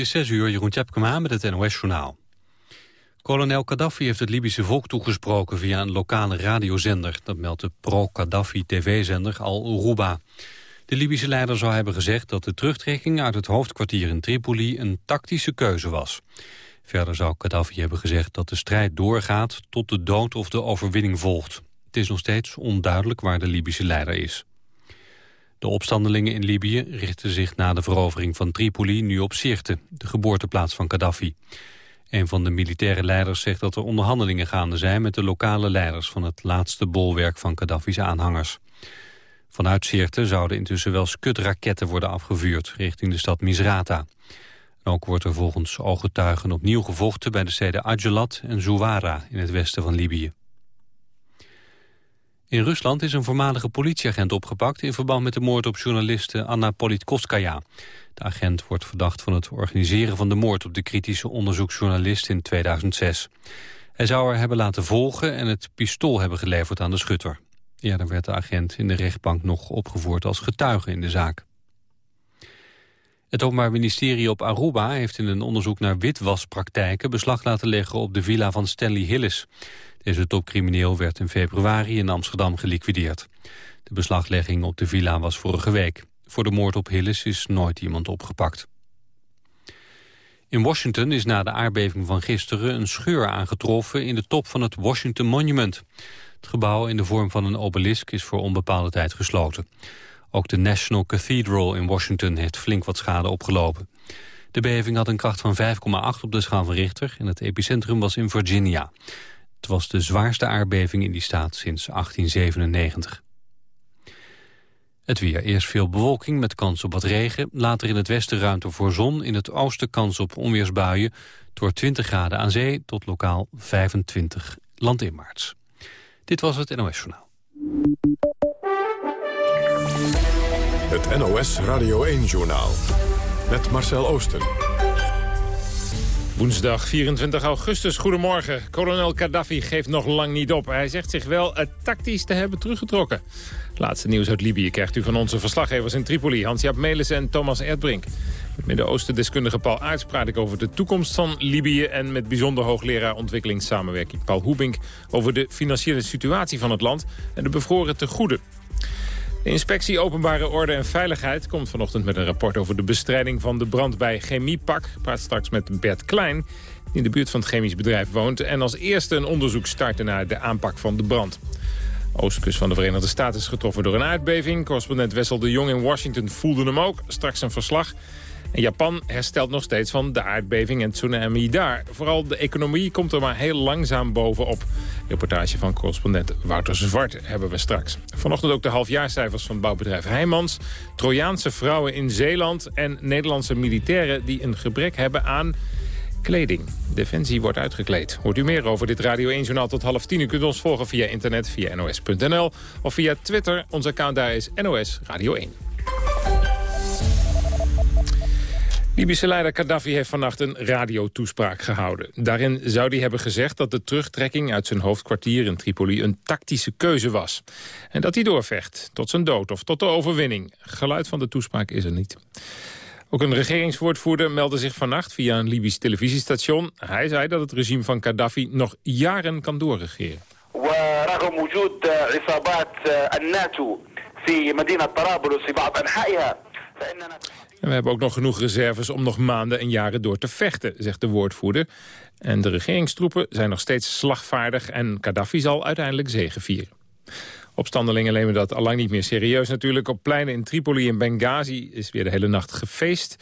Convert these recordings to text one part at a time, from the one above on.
is 6 uur, Jeroen Tjepkema met het NOS-journaal. Kolonel Gaddafi heeft het Libische volk toegesproken via een lokale radiozender. Dat meldt de pro-Gaddafi tv-zender Al Uruba. De Libische leider zou hebben gezegd dat de terugtrekking uit het hoofdkwartier in Tripoli een tactische keuze was. Verder zou Gaddafi hebben gezegd dat de strijd doorgaat tot de dood of de overwinning volgt. Het is nog steeds onduidelijk waar de Libische leider is. De opstandelingen in Libië richten zich na de verovering van Tripoli nu op Sirte, de geboorteplaats van Gaddafi. Een van de militaire leiders zegt dat er onderhandelingen gaande zijn met de lokale leiders van het laatste bolwerk van Gaddafi's aanhangers. Vanuit Sirte zouden intussen wel skutraketten worden afgevuurd richting de stad Misrata. ook wordt er volgens ooggetuigen opnieuw gevochten bij de steden Ajelat en Zouara in het westen van Libië. In Rusland is een voormalige politieagent opgepakt... in verband met de moord op journaliste Anna Politkovskaya. De agent wordt verdacht van het organiseren van de moord... op de kritische onderzoeksjournalist in 2006. Hij zou haar hebben laten volgen en het pistool hebben geleverd aan de schutter. Eerder werd de agent in de rechtbank nog opgevoerd als getuige in de zaak. Het Openbaar Ministerie op Aruba heeft in een onderzoek naar witwaspraktijken beslag laten leggen op de villa van Stanley Hillis. Deze topcrimineel werd in februari in Amsterdam geliquideerd. De beslaglegging op de villa was vorige week. Voor de moord op Hillis is nooit iemand opgepakt. In Washington is na de aardbeving van gisteren een scheur aangetroffen in de top van het Washington Monument. Het gebouw in de vorm van een obelisk is voor onbepaalde tijd gesloten. Ook de National Cathedral in Washington heeft flink wat schade opgelopen. De beving had een kracht van 5,8 op de schaal van Richter en het epicentrum was in Virginia. Het was de zwaarste aardbeving in die staat sinds 1897. Het weer. Eerst veel bewolking met kans op wat regen. Later in het westen ruimte voor zon. In het oosten kans op onweersbuien. Wordt 20 graden aan zee tot lokaal 25 landinwaarts. Dit was het NOS Journaal. Het NOS Radio 1 Journaal. Met Marcel Oosten. Woensdag 24 augustus, goedemorgen. Kolonel Gaddafi geeft nog lang niet op. Hij zegt zich wel tactisch te hebben teruggetrokken. laatste nieuws uit Libië krijgt u van onze verslaggevers in Tripoli... Hans-Jaap Melis en Thomas Erdbrink. Met Midden-Oosten-deskundige Paul Aerts praat ik over de toekomst van Libië... en met bijzonder hoogleraar ontwikkelingssamenwerking Paul Hoebink... over de financiële situatie van het land en de bevroren tegoeden. De inspectie Openbare Orde en Veiligheid komt vanochtend met een rapport over de bestrijding van de brand bij Chemiepak. Praat straks met Bert Klein, die in de buurt van het chemisch bedrijf woont. En als eerste een onderzoek starten naar de aanpak van de brand. Oostkust van de Verenigde Staten is getroffen door een aardbeving. Correspondent Wessel de Jong in Washington voelde hem ook. Straks een verslag. Japan herstelt nog steeds van de aardbeving en tsunami daar. Vooral de economie komt er maar heel langzaam bovenop. Reportage van correspondent Wouter Zwart hebben we straks. Vanochtend ook de halfjaarcijfers van bouwbedrijf Heijmans. Trojaanse vrouwen in Zeeland en Nederlandse militairen die een gebrek hebben aan kleding. Defensie wordt uitgekleed. Hoort u meer over dit Radio 1-journaal tot half tien? U kunt ons volgen via internet, via nos.nl of via Twitter. Ons account daar is NOS Radio 1. Libische leider Gaddafi heeft vannacht een radiotoespraak gehouden. Daarin zou hij hebben gezegd dat de terugtrekking uit zijn hoofdkwartier in Tripoli een tactische keuze was. En dat hij doorvecht, tot zijn dood of tot de overwinning. Geluid van de toespraak is er niet. Ook een regeringswoordvoerder meldde zich vannacht via een Libisch televisiestation. Hij zei dat het regime van Gaddafi nog jaren kan doorregeren. En we hebben ook nog genoeg reserves om nog maanden en jaren door te vechten, zegt de woordvoerder. En de regeringstroepen zijn nog steeds slagvaardig en Gaddafi zal uiteindelijk zegevieren. Opstandelingen nemen dat allang niet meer serieus natuurlijk. Op pleinen in Tripoli en Benghazi is weer de hele nacht gefeest...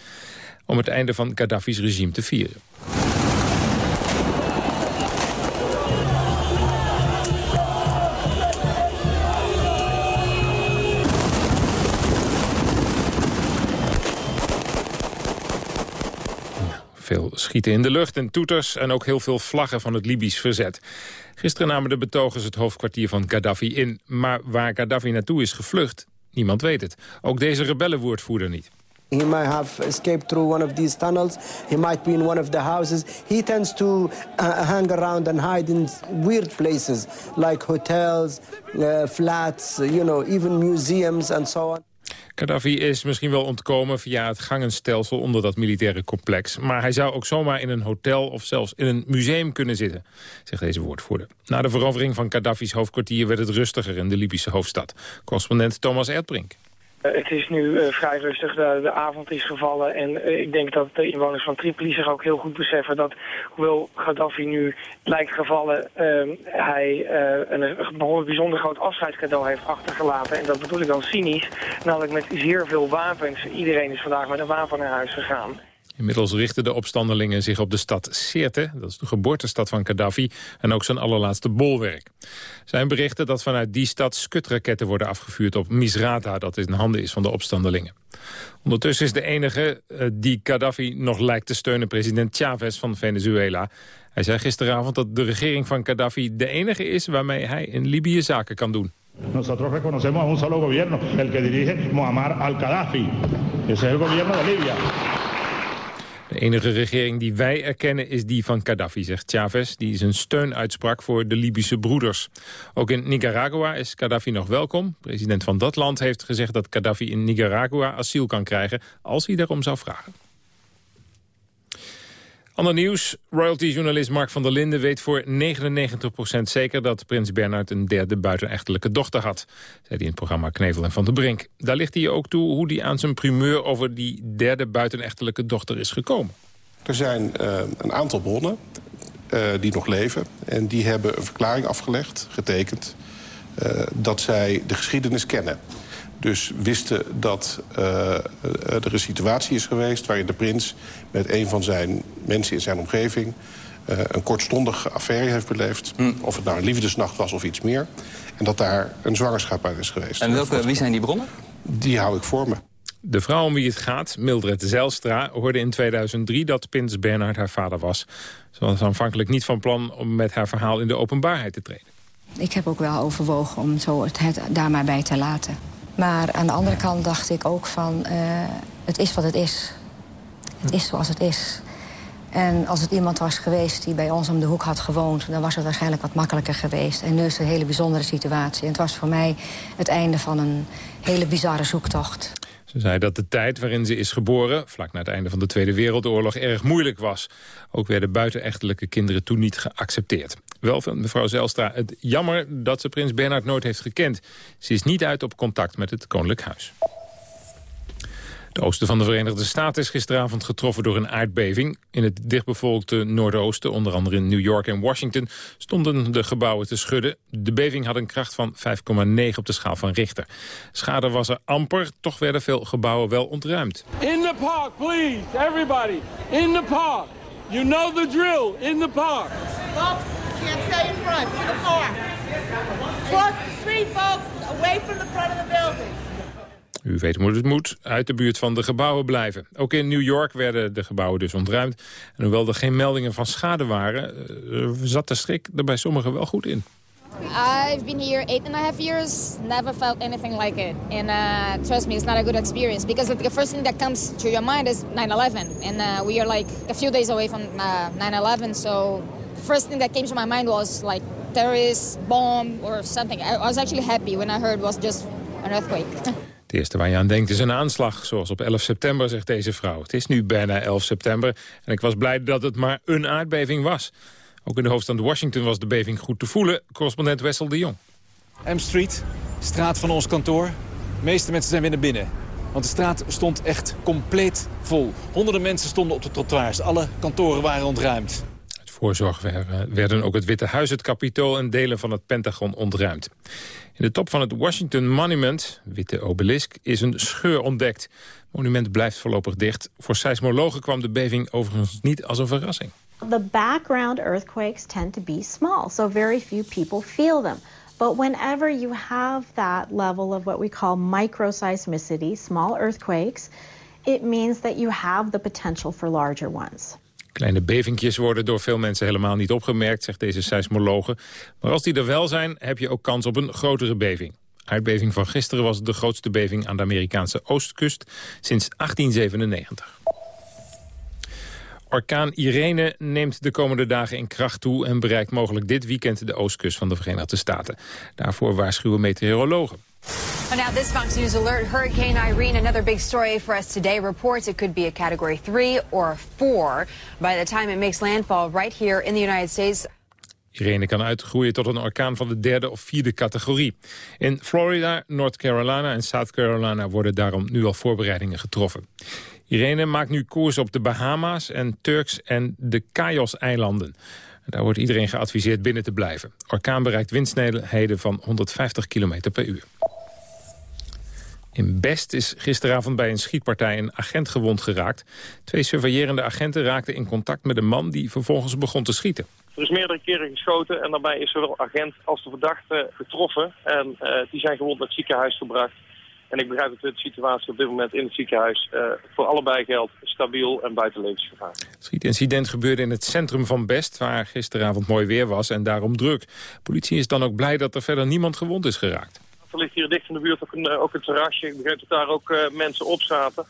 om het einde van Gaddafi's regime te vieren. Veel schieten in de lucht en toeters en ook heel veel vlaggen van het Libisch verzet. Gisteren namen de betogers het hoofdkwartier van Gaddafi in. Maar waar Gaddafi naartoe is gevlucht, niemand weet het. Ook deze rebellenwoordvoerder niet. He might have escaped through one of these tunnels. He might be in one of the houses. He tends to uh, hang around and hide in weird places like hotels, uh, flats, you know, even museums and so on. Gaddafi is misschien wel ontkomen via het gangenstelsel onder dat militaire complex. Maar hij zou ook zomaar in een hotel of zelfs in een museum kunnen zitten, zegt deze woordvoerder. Na de verovering van Gaddafi's hoofdkwartier werd het rustiger in de Libische hoofdstad. Correspondent Thomas Erdbrink. Eh, het is nu uh, vrij rustig, de, avond is gevallen en uh, ik denk dat de inwoners van Tripoli zich ook heel goed beseffen dat hoewel Gaddafi nu lijkt gevallen, hij een, een behoorlijk bijzonder groot afscheidscadeau heeft achtergelaten. En dat bedoel ik dan cynisch, namelijk met zeer veel wapens. Iedereen is vandaag met een wapen naar huis gegaan. Inmiddels richten de opstandelingen zich op de stad Sirte. Dat is de geboortestad van Gaddafi en ook zijn allerlaatste bolwerk. Er zijn berichten dat vanuit die stad skutraketten worden afgevuurd op Misrata... dat in handen is van de opstandelingen. Ondertussen is de enige uh, die Gaddafi nog lijkt te steunen... president Chavez van Venezuela. Hij zei gisteravond dat de regering van Gaddafi de enige is... waarmee hij in Libië zaken kan doen. Nosotros reconocemos a un solo gobierno, el que dirige Muammar al-Gaddafi. Ese es el gobierno de Libia. De enige regering die wij erkennen is die van Gaddafi, zegt Chavez... die zijn steun uitsprak voor de Libische broeders. Ook in Nicaragua is Gaddafi nog welkom. President van dat land heeft gezegd dat Gaddafi in Nicaragua asiel kan krijgen... als hij daarom zou vragen. Ander nieuws. Royalty-journalist Mark van der Linden weet voor 99% zeker... dat prins Bernhard een derde buitenechtelijke dochter had. Zei hij in het programma Knevel en Van der Brink. Daar ligt hij ook toe hoe hij aan zijn primeur... over die derde buitenechtelijke dochter is gekomen. Er zijn uh, een aantal bronnen uh, die nog leven. En die hebben een verklaring afgelegd, getekend... Uh, dat zij de geschiedenis kennen dus wisten dat uh, er een situatie is geweest... waarin de prins met een van zijn mensen in zijn omgeving... Uh, een kortstondige affaire heeft beleefd. Hm. Of het nou een liefdesnacht was of iets meer. En dat daar een zwangerschap uit is geweest. En welke, wie zijn die bronnen? Die hou ik voor me. De vrouw om wie het gaat, Mildred Zijlstra, hoorde in 2003 dat prins Bernhard haar vader was. Ze was aanvankelijk niet van plan om met haar verhaal in de openbaarheid te treden. Ik heb ook wel overwogen om zo het, het daar maar bij te laten. Maar aan de andere kant dacht ik ook van, uh, het is wat het is. Het is zoals het is. En als het iemand was geweest die bij ons om de hoek had gewoond... dan was het waarschijnlijk wat makkelijker geweest. En nu is het een hele bijzondere situatie. En het was voor mij het einde van een hele bizarre zoektocht. Ze zei dat de tijd waarin ze is geboren, vlak na het einde van de Tweede Wereldoorlog, erg moeilijk was. Ook werden buitenechtelijke kinderen toen niet geaccepteerd. Wel vindt mevrouw Zelstra het jammer dat ze prins Bernhard nooit heeft gekend. Ze is niet uit op contact met het Koninklijk Huis. Het oosten van de Verenigde Staten is gisteravond getroffen door een aardbeving. In het dichtbevolkte Noordoosten, onder andere in New York en Washington, stonden de gebouwen te schudden. De beving had een kracht van 5,9 op de schaal van Richter. Schade was er amper, toch werden veel gebouwen wel ontruimd. In the park, please, everybody. In the park. You know the drill. In the park. Folks, can't stay in front. In the park. Cross the street, folks. Away from the front of the building. U weet hoe het moet, uit de buurt van de gebouwen blijven. Ook in New York werden de gebouwen dus ontruimd. En hoewel er geen meldingen van schade waren... Uh, zat de schrik er bij sommigen wel goed in. I've been here eight and a half years, never felt anything like it. And uh, trust me, it's not a good experience. Because the first thing that comes to your mind is 9-11. And uh, we are like a few days away from 9-11. So the first thing that came to my mind was like terrorist, bomb or something. I was actually happy when I heard it was just an earthquake. Het eerste waar je aan denkt is een aanslag, zoals op 11 september, zegt deze vrouw. Het is nu bijna 11 september en ik was blij dat het maar een aardbeving was. Ook in de hoofdstad Washington was de beving goed te voelen. Correspondent Wessel de Jong. M Street, straat van ons kantoor. De meeste mensen zijn weer naar binnen. Want de straat stond echt compleet vol. Honderden mensen stonden op de trottoirs. Alle kantoren waren ontruimd. Voorzorg werden ook het Witte Huis, het Capitool en delen van het Pentagon ontruimd. In de top van het Washington Monument, witte obelisk, is een scheur ontdekt. Het monument blijft voorlopig dicht. Voor seismologen kwam de beving overigens niet als een verrassing. The background earthquakes tend to be small, so very few people feel them. But whenever you have that level of what we call microseismicity, small earthquakes, it means that you have the potential for larger ones. Kleine bevingjes worden door veel mensen helemaal niet opgemerkt, zegt deze seismologe. Maar als die er wel zijn, heb je ook kans op een grotere beving. Aardbeving van gisteren was de grootste beving aan de Amerikaanse oostkust sinds 1897. Orkaan Irene neemt de komende dagen in kracht toe... en bereikt mogelijk dit weekend de oostkust van de Verenigde Staten. Daarvoor waarschuwen meteorologen. Well, now, this Fox News alert Hurricane Irene, another big story for us today, reports it could be a category three or four by the time it makes landfall right here in the United States. Irene kan uitgroeien tot een orkaan van de derde of vierde categorie. In Florida, North Carolina en South Carolina worden daarom nu al voorbereidingen getroffen. Irene maakt nu koers op de Bahama's en Turks en de Cayos-eilanden. Daar wordt iedereen geadviseerd binnen te blijven. Orkaan bereikt windsnelheden van 150 km per uur. In Best is gisteravond bij een schietpartij een agent gewond geraakt. Twee surveillerende agenten raakten in contact met een man die vervolgens begon te schieten. Er is meerdere keren geschoten en daarbij is zowel agent als de verdachte getroffen. En uh, die zijn gewond naar het ziekenhuis gebracht. En ik begrijp dat de situatie op dit moment in het ziekenhuis uh, voor allebei geldt stabiel en buiten levensgevaar. Het schietincident gebeurde in het centrum van Best, waar gisteravond mooi weer was en daarom druk. Politie is dan ook blij dat er verder niemand gewond is geraakt. Er ligt hier dicht in de buurt ook een, ook een terrasje. Ik begrijp dat daar ook uh, mensen op zaten.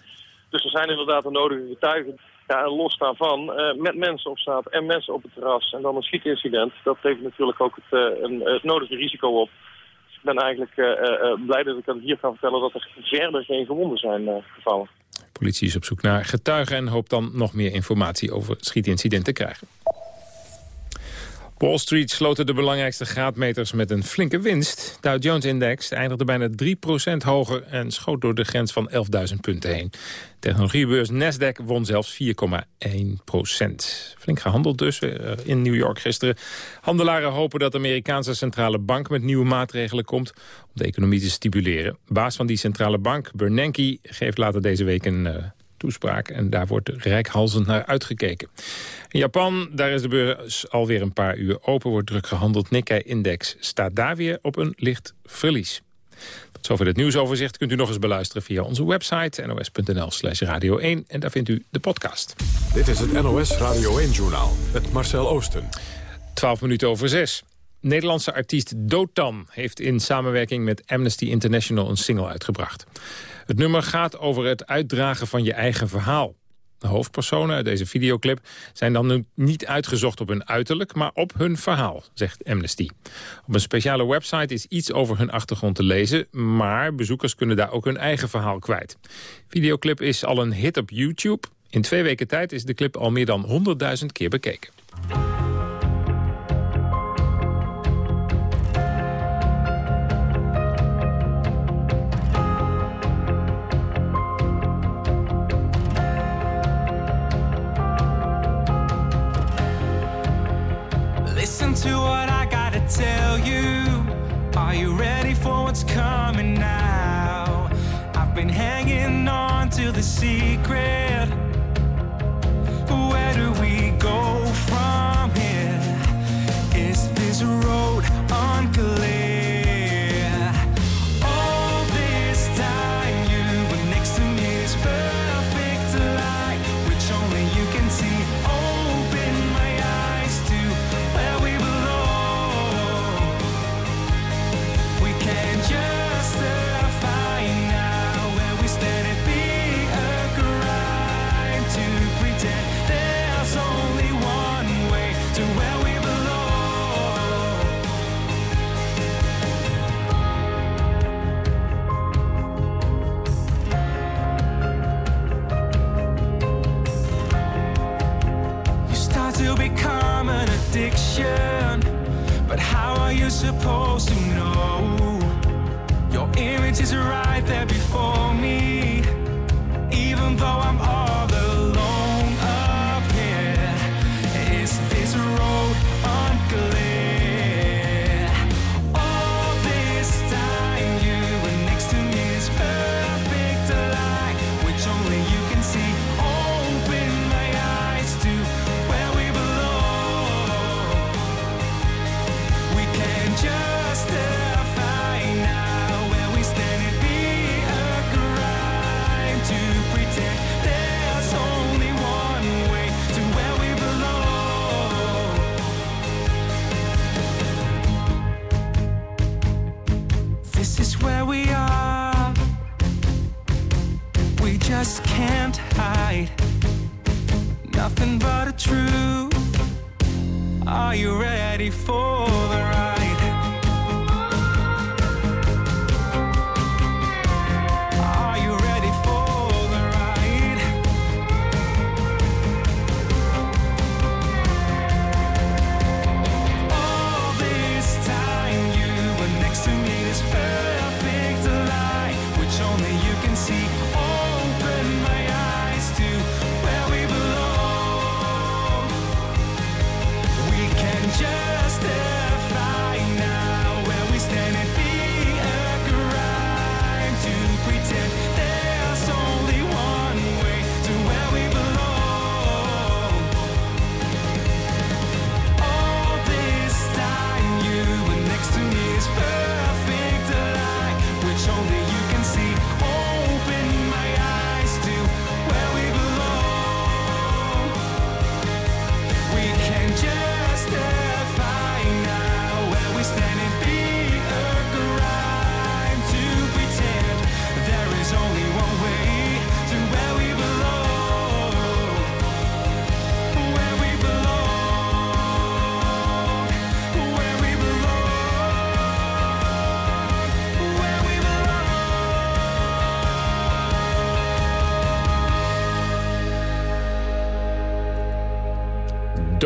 Dus er zijn inderdaad de nodige getuigen. Ja, en los daarvan, uh, met mensen op straat en mensen op het terras en dan een schietincident. Dat heeft natuurlijk ook het, een, nodige risico op. Dus ik ben eigenlijk blij dat ik dan hier kan vertellen dat er verder geen gewonden zijn gevallen. Politie is op zoek naar getuigen en hoopt dan nog meer informatie over het schietincident te krijgen. Wall Street sloten de belangrijkste graadmeters met een flinke winst. Dow Jones-index eindigde bijna 3% hoger en schoot door de grens van 11.000 punten heen. Technologiebeurs Nasdaq won zelfs 4,1%. Flink gehandeld dus eh, in New York gisteren. Handelaren hopen dat de Amerikaanse centrale bank met nieuwe maatregelen komt... om de economie te stimuleren. Baas van die centrale bank, Bernanke, geeft later deze week een uh, toespraak. En daar wordt rijkhalzend naar uitgekeken. In Japan, daar is de beurs alweer een paar uur open, wordt druk gehandeld. Nikkei-index staat daar weer op een licht verlies. Tot zover het nieuwsoverzicht kunt u nog eens beluisteren via onze website nos.nl slash radio 1. En daar vindt u de podcast. Dit is het NOS Radio 1-journaal met Marcel Oosten. 12 minuten over 6. Nederlandse artiest Dotan heeft in samenwerking met Amnesty International een single uitgebracht. Het nummer gaat over het uitdragen van je eigen verhaal. De hoofdpersonen uit deze videoclip zijn dan niet uitgezocht op hun uiterlijk, maar op hun verhaal, zegt Amnesty. Op een speciale website is iets over hun achtergrond te lezen, maar bezoekers kunnen daar ook hun eigen verhaal kwijt. Videoclip is al een hit op YouTube. In twee weken tijd is de clip al meer dan 100.000 keer bekeken. To the secret. Where do we go from here? Is this road unclear?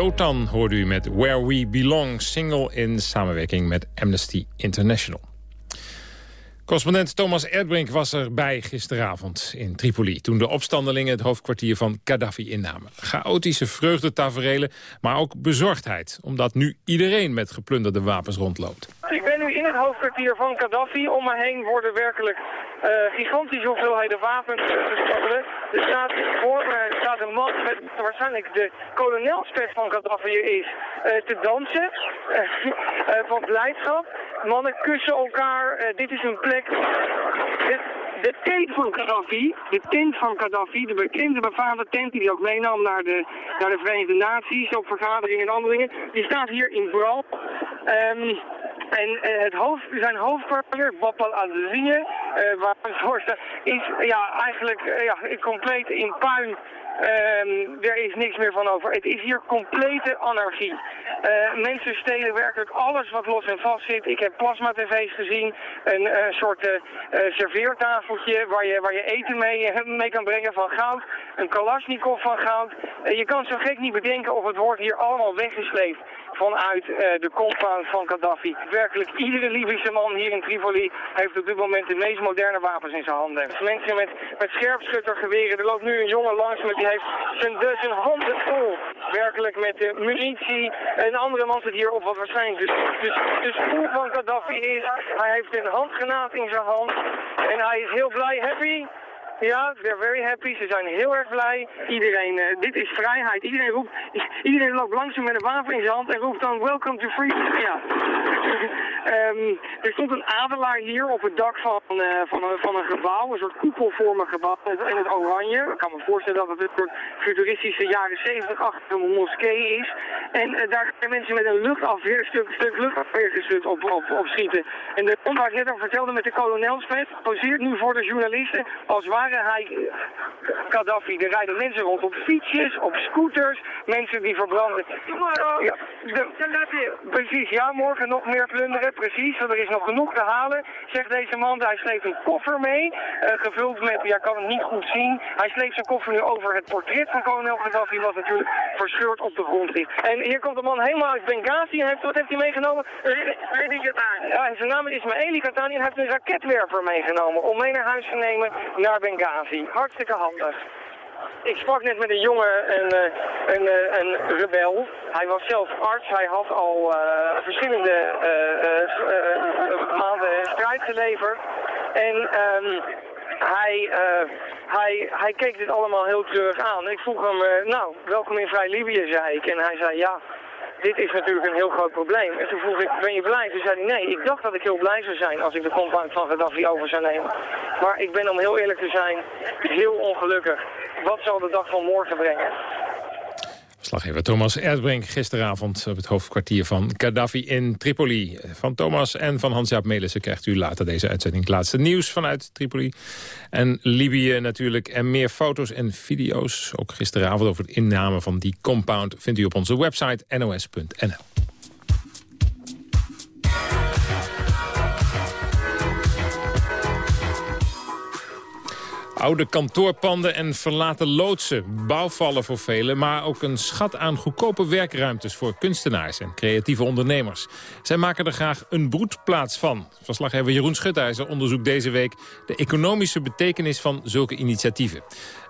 Dotan hoorde u met Where We Belong, single in samenwerking met Amnesty International. Correspondent Thomas Erdbrink was erbij gisteravond in Tripoli... toen de opstandelingen het hoofdkwartier van Gaddafi innamen. Chaotische vreugdetaferelen, maar ook bezorgdheid... omdat nu iedereen met geplunderde wapens rondloopt. In het hoofdkwartier van Gaddafi. Om me heen worden werkelijk uh, gigantische hoeveelheden wapens gestolen. Er staat voor me staat een man waarschijnlijk de kolonelspet van Gaddafi is uh, te dansen. Uh, van blijdschap. Mannen kussen elkaar. dit is een plek... De tent van Gaddafi, de tent van Gaddafi, de bekende befaamde tent die hij ook meenam naar de, naar de Verenigde Naties op vergaderingen en andere dingen, die staat hier in brand. Um, en uh, het hoofd, zijn hoofdkwartier, Bapal al-Zine, uh, het voor is ja, eigenlijk uh, ja, compleet in puin Um, er is niks meer van over. Het is hier complete anarchie. Uh, mensen stelen werkelijk alles wat los en vast zit. Ik heb plasma-tv's gezien, een soort serveertafeltje waar je, waar je eten mee, mee kan brengen van goud. Een kalasjnikov van goud. je kan zo gek niet bedenken of het wordt hier allemaal weggesleept vanuit de compound van Gaddafi. Werkelijk iedere Libische man hier in Tripoli heeft op dit moment de meest moderne wapens in zijn handen. Mensen met, met scherpschuttergeweren. Er loopt nu een jongen langs met die heeft zijn, zijn handen vol. Werkelijk met de munitie. Een andere man zit hier op wat waarschijnlijk de, de spoel van Gaddafi is. Hij heeft een handgranaat in zijn hand. En hij is heel blij, happy. Ja, they're very happy. Ze zijn heel erg blij. Iedereen, uh, dit is vrijheid. Iedereen roept, iedereen loopt langzaam met een wapen in zijn hand en roept dan welcome to freedom. Ja. um, er stond een adelaar hier op het dak van, uh, van, een, van een gebouw, een soort koepelvormig gebouw in het oranje. Ik kan me voorstellen dat het een soort futuristische jaren 70 achter een moskee is. En uh, daar kunnen mensen met een luchtafweer, stuk, stuk op, op, op schieten. En de waar al vertelde met de kolonelspet, poseert nu voor de journalisten als ware hij Gaddafi. Er rijden mensen rond op fietsjes, op scooters, mensen die verbranden. Ja, de, precies, ja, morgen nog meer plunderen, precies. Want er is nog genoeg te halen, zegt deze man. Hij sleept een koffer mee, uh, gevuld met, ja, kan het niet goed zien. Hij sleept zijn koffer nu over het portret van kolonel Gaddafi, wat natuurlijk verscheurd op de grond ligt. En hier komt de man helemaal uit Benghazi en heeft, wat heeft hij meegenomen? Ja, zijn naam is Ismaili Katani en hij heeft een raketwerper meegenomen om mee naar huis te nemen naar Benghazi. Hartstikke handig. Ik sprak net met een jongen, een, een, een rebel. Hij was zelf arts. Hij had al uh, verschillende maanden strijd geleverd. En um, hij, hij, hij keek dit allemaal heel treurig aan. Ik vroeg hem, nou, welkom in Vrij Libië, zei ik. En hij zei, ja, dit is natuurlijk een heel groot probleem. En toen vroeg ik, ben je blij? Toen zei hij, nee, ik dacht dat ik heel blij zou zijn als ik de compound van Gaddafi over zou nemen. Maar ik ben om heel eerlijk te zijn, heel ongelukkig. Wat zal de dag van morgen brengen? Slaggever Thomas Erdbrink gisteravond op het hoofdkwartier van Gaddafi in Tripoli. Van Thomas en van Hans-Jaap Melissen krijgt u later deze uitzending het laatste nieuws vanuit Tripoli. En Libië natuurlijk. En meer foto's en video's, ook gisteravond over het inname van die compound... vindt u op onze website nos.nl. Oude kantoorpanden en verlaten loodsen, bouwvallen voor velen... maar ook een schat aan goedkope werkruimtes voor kunstenaars en creatieve ondernemers. Zij maken er graag een broedplaats van. Verslaggever Jeroen Schutijzer onderzoekt deze week... de economische betekenis van zulke initiatieven.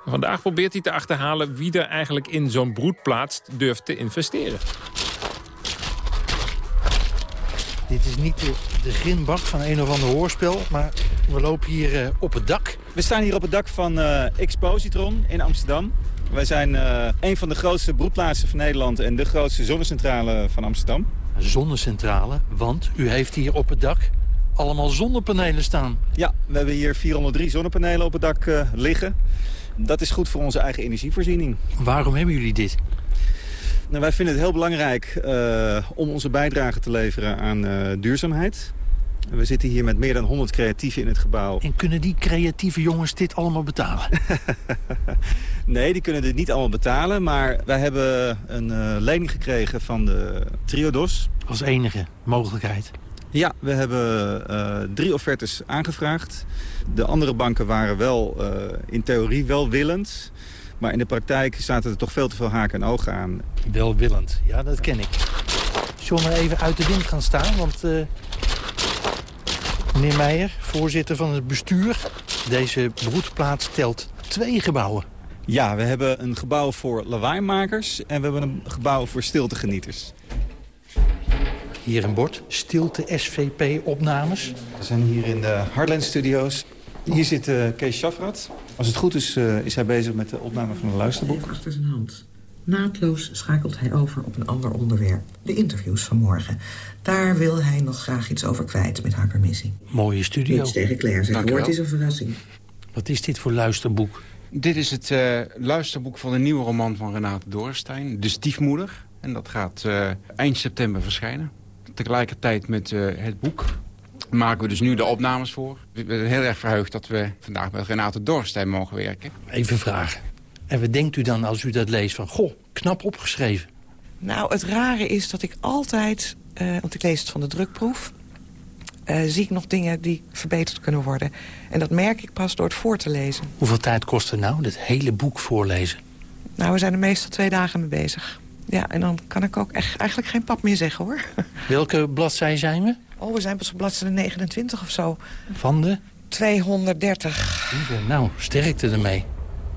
vandaag probeert hij te achterhalen wie er eigenlijk in zo'n broedplaats durft te investeren. Dit is niet de, de van een of ander hoorspel, maar we lopen hier uh, op het dak. We staan hier op het dak van uh, Expositron in Amsterdam. Wij zijn uh, een van de grootste broedplaatsen van Nederland en de grootste zonnecentrale van Amsterdam. Zonnecentrale, want u heeft hier op het dak allemaal zonnepanelen staan. Ja, we hebben hier 403 zonnepanelen op het dak liggen. Dat is goed voor onze eigen energievoorziening. Waarom hebben jullie dit? Nou, wij vinden het heel belangrijk uh, om onze bijdrage te leveren aan uh, duurzaamheid. We zitten hier met meer dan 100 creatieven in het gebouw. En kunnen die creatieve jongens dit allemaal betalen? nee, die kunnen dit niet allemaal betalen. Maar wij hebben een uh, lening gekregen van de Triodos. Als enige mogelijkheid? Ja, we hebben uh, drie offertes aangevraagd. De andere banken waren wel uh, in theorie wel willend. Maar in de praktijk zaten er toch veel te veel haken en ogen aan. Welwillend, ja, dat ken ik. Zullen we even uit de wind gaan staan? Want uh, meneer Meijer, voorzitter van het bestuur... deze broedplaats telt twee gebouwen. Ja, we hebben een gebouw voor lawaaimakers en we hebben een gebouw voor stiltegenieters. Hier een bord, stilte SVP-opnames. We zijn hier in de Hardline Studios. Hier zit uh, Kees Schafrat. Als het goed is, uh, is hij bezig met de opname van een luisterboek. Achter zijn hand. Naadloos schakelt hij over op een ander onderwerp. De interviews van morgen. Daar wil hij nog graag iets over kwijt, met haar permissie. Mooie studio. Iets tegen Claire. Hoor, het is een verrassing. Wat is dit voor luisterboek? Dit is het uh, luisterboek van een nieuwe roman van Renate Dorenstein. De stiefmoeder. En dat gaat uh, eind september verschijnen. Tegelijkertijd met uh, het boek maken we dus nu de opnames voor. Ik ben heel erg verheugd dat we vandaag met Renate Dorenstein mogen werken. Even vragen. En wat denkt u dan als u dat leest van... goh, knap opgeschreven? Nou, het rare is dat ik altijd... want ik lees het van de drukproef... Uh, zie ik nog dingen die verbeterd kunnen worden. En dat merk ik pas door het voor te lezen. Hoeveel tijd kost het nou, dit hele boek voorlezen? Nou, we zijn er meestal twee dagen mee bezig. Ja, en dan kan ik ook echt, eigenlijk geen pap meer zeggen, hoor. Welke bladzij zijn we? Oh, we zijn pas op bladzijde 29 of zo. Van de? 230. Nou, sterkte ermee.